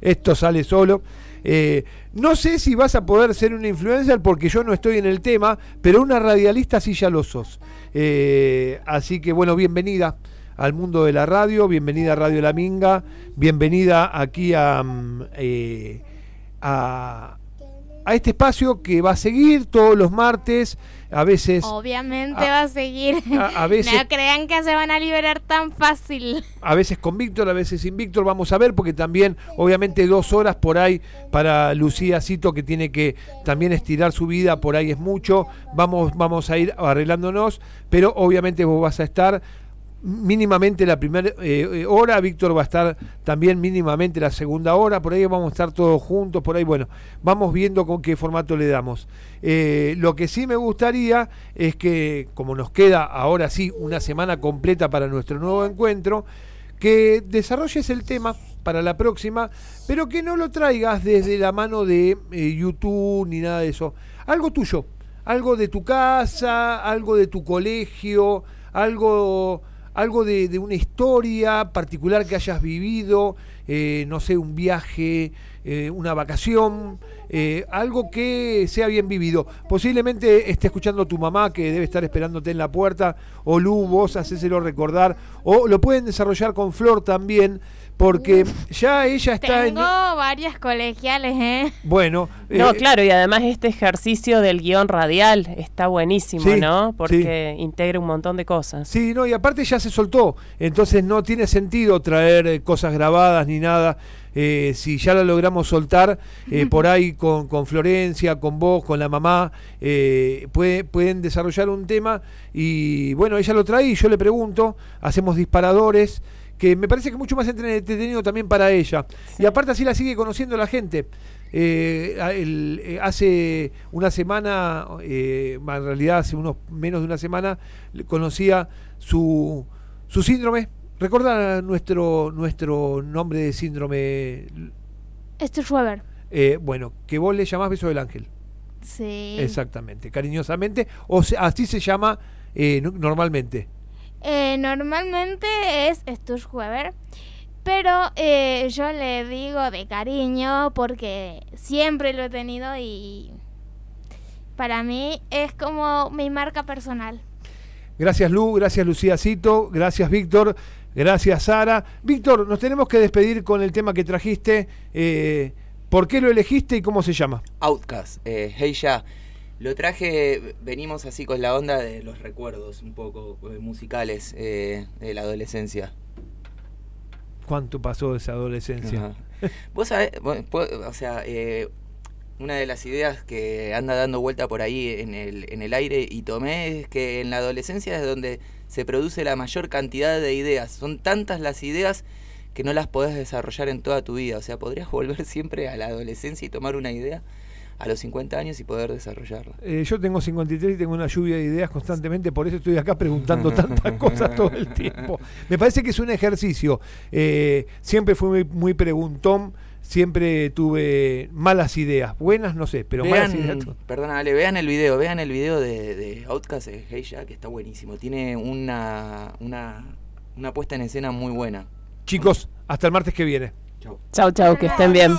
esto sale solo. Eh, no sé si vas a poder ser una influencer porque yo no estoy en el tema, pero una radialista sí ya lo sos. Eh, así que bueno, bienvenida al mundo de la radio, bienvenida a Radio La Minga, bienvenida aquí a, mm, eh, a este espacio que va a seguir todos los martes, a veces... Obviamente a- va a seguir. a- a veces- no crean que se van a liberar tan fácil. a veces con Víctor, a veces sin Víctor, vamos a ver, porque también, obviamente, dos horas por ahí para Lucía Cito, que tiene que también estirar su vida, por ahí es mucho, vamos, vamos a ir arreglándonos, pero obviamente vos vas a estar mínimamente la primera eh, hora, Víctor va a estar también mínimamente la segunda hora, por ahí vamos a estar todos juntos, por ahí, bueno, vamos viendo con qué formato le damos. Eh, lo que sí me gustaría es que, como nos queda ahora sí una semana completa para nuestro nuevo encuentro, que desarrolles el tema para la próxima, pero que no lo traigas desde la mano de eh, YouTube ni nada de eso. Algo tuyo, algo de tu casa, algo de tu colegio, algo, algo de, una historia particular que hayas vivido, eh, no sé, un viaje, eh, una vacación, eh, algo que sea bien vivido. Posiblemente esté escuchando tu mamá que debe estar esperándote en la puerta, o Lu, vos hacéselo recordar, o lo pueden desarrollar con Flor también, porque ya ella está en... Tengo varias colegiales, ¿eh? Bueno, No, eh, claro, y además este ejercicio del guion radial está buenísimo, Sí, ¿no? Porque integra un montón de cosas. Sí, no, y aparte ya se soltó, entonces no tiene sentido traer eh, cosas grabadas ni nada. Eh, si ya la logramos soltar, eh, por ahí con, con Florencia, con vos, con la mamá, eh, puede- pueden desarrollar un tema y bueno, ella lo trae y yo le pregunto, hacemos disparadores, que me parece que es mucho más entretenido también para ella. Y aparte así la sigue conociendo la gente. Eh, el- eh, hace una semana, eh, en realidad hace unos menos de una semana, conocía su, su síndrome. Recuerda nuestro, nuestro nombre de síndrome. Esto es Schweber. Eh, bueno, que vos le llamás beso del ángel. Sí. Exactamente, cariñosamente. O sea, así se llama eh, no- normalmente. Eh, normalmente es Sturschweber, pero eh, yo le digo de cariño porque siempre lo he tenido y para mí es como mi marca personal. Gracias Lu, gracias Lucía Cito, gracias Víctor, gracias Sara. Víctor, nos tenemos que despedir con el tema que trajiste. eh, ¿Por qué lo elegiste y cómo se llama? Outcast, eh, Hey Ya. Lo traje, venimos así con la onda de los recuerdos un poco eh, musicales eh, de la adolescencia. ¿Cuánto pasó de esa adolescencia? Ajá. Vos sabés, o sea, eh, una de las ideas que anda dando vuelta por ahí en el, en el aire y tomé es que en la adolescencia es donde se produce la mayor cantidad de ideas. Son tantas las ideas que no las podés desarrollar en toda tu vida. O sea, podrías volver siempre a la adolescencia y tomar una idea a los 50 años y poder desarrollarla. Eh, yo tengo 53 y tengo una lluvia de ideas constantemente, por eso estoy acá preguntando tantas cosas todo el tiempo. Me parece que es un ejercicio. Eh, siempre fui muy, muy preguntón, siempre tuve malas ideas. Buenas, no sé, pero malas ideas. Vean, perdona, Ale, vean el video, vean el video de, de Outcast de Hey Ya, que está buenísimo. Tiene una, una, una puesta en escena muy buena. Chicos, hasta el martes que viene. Chau. Chau, chau, que estén bien.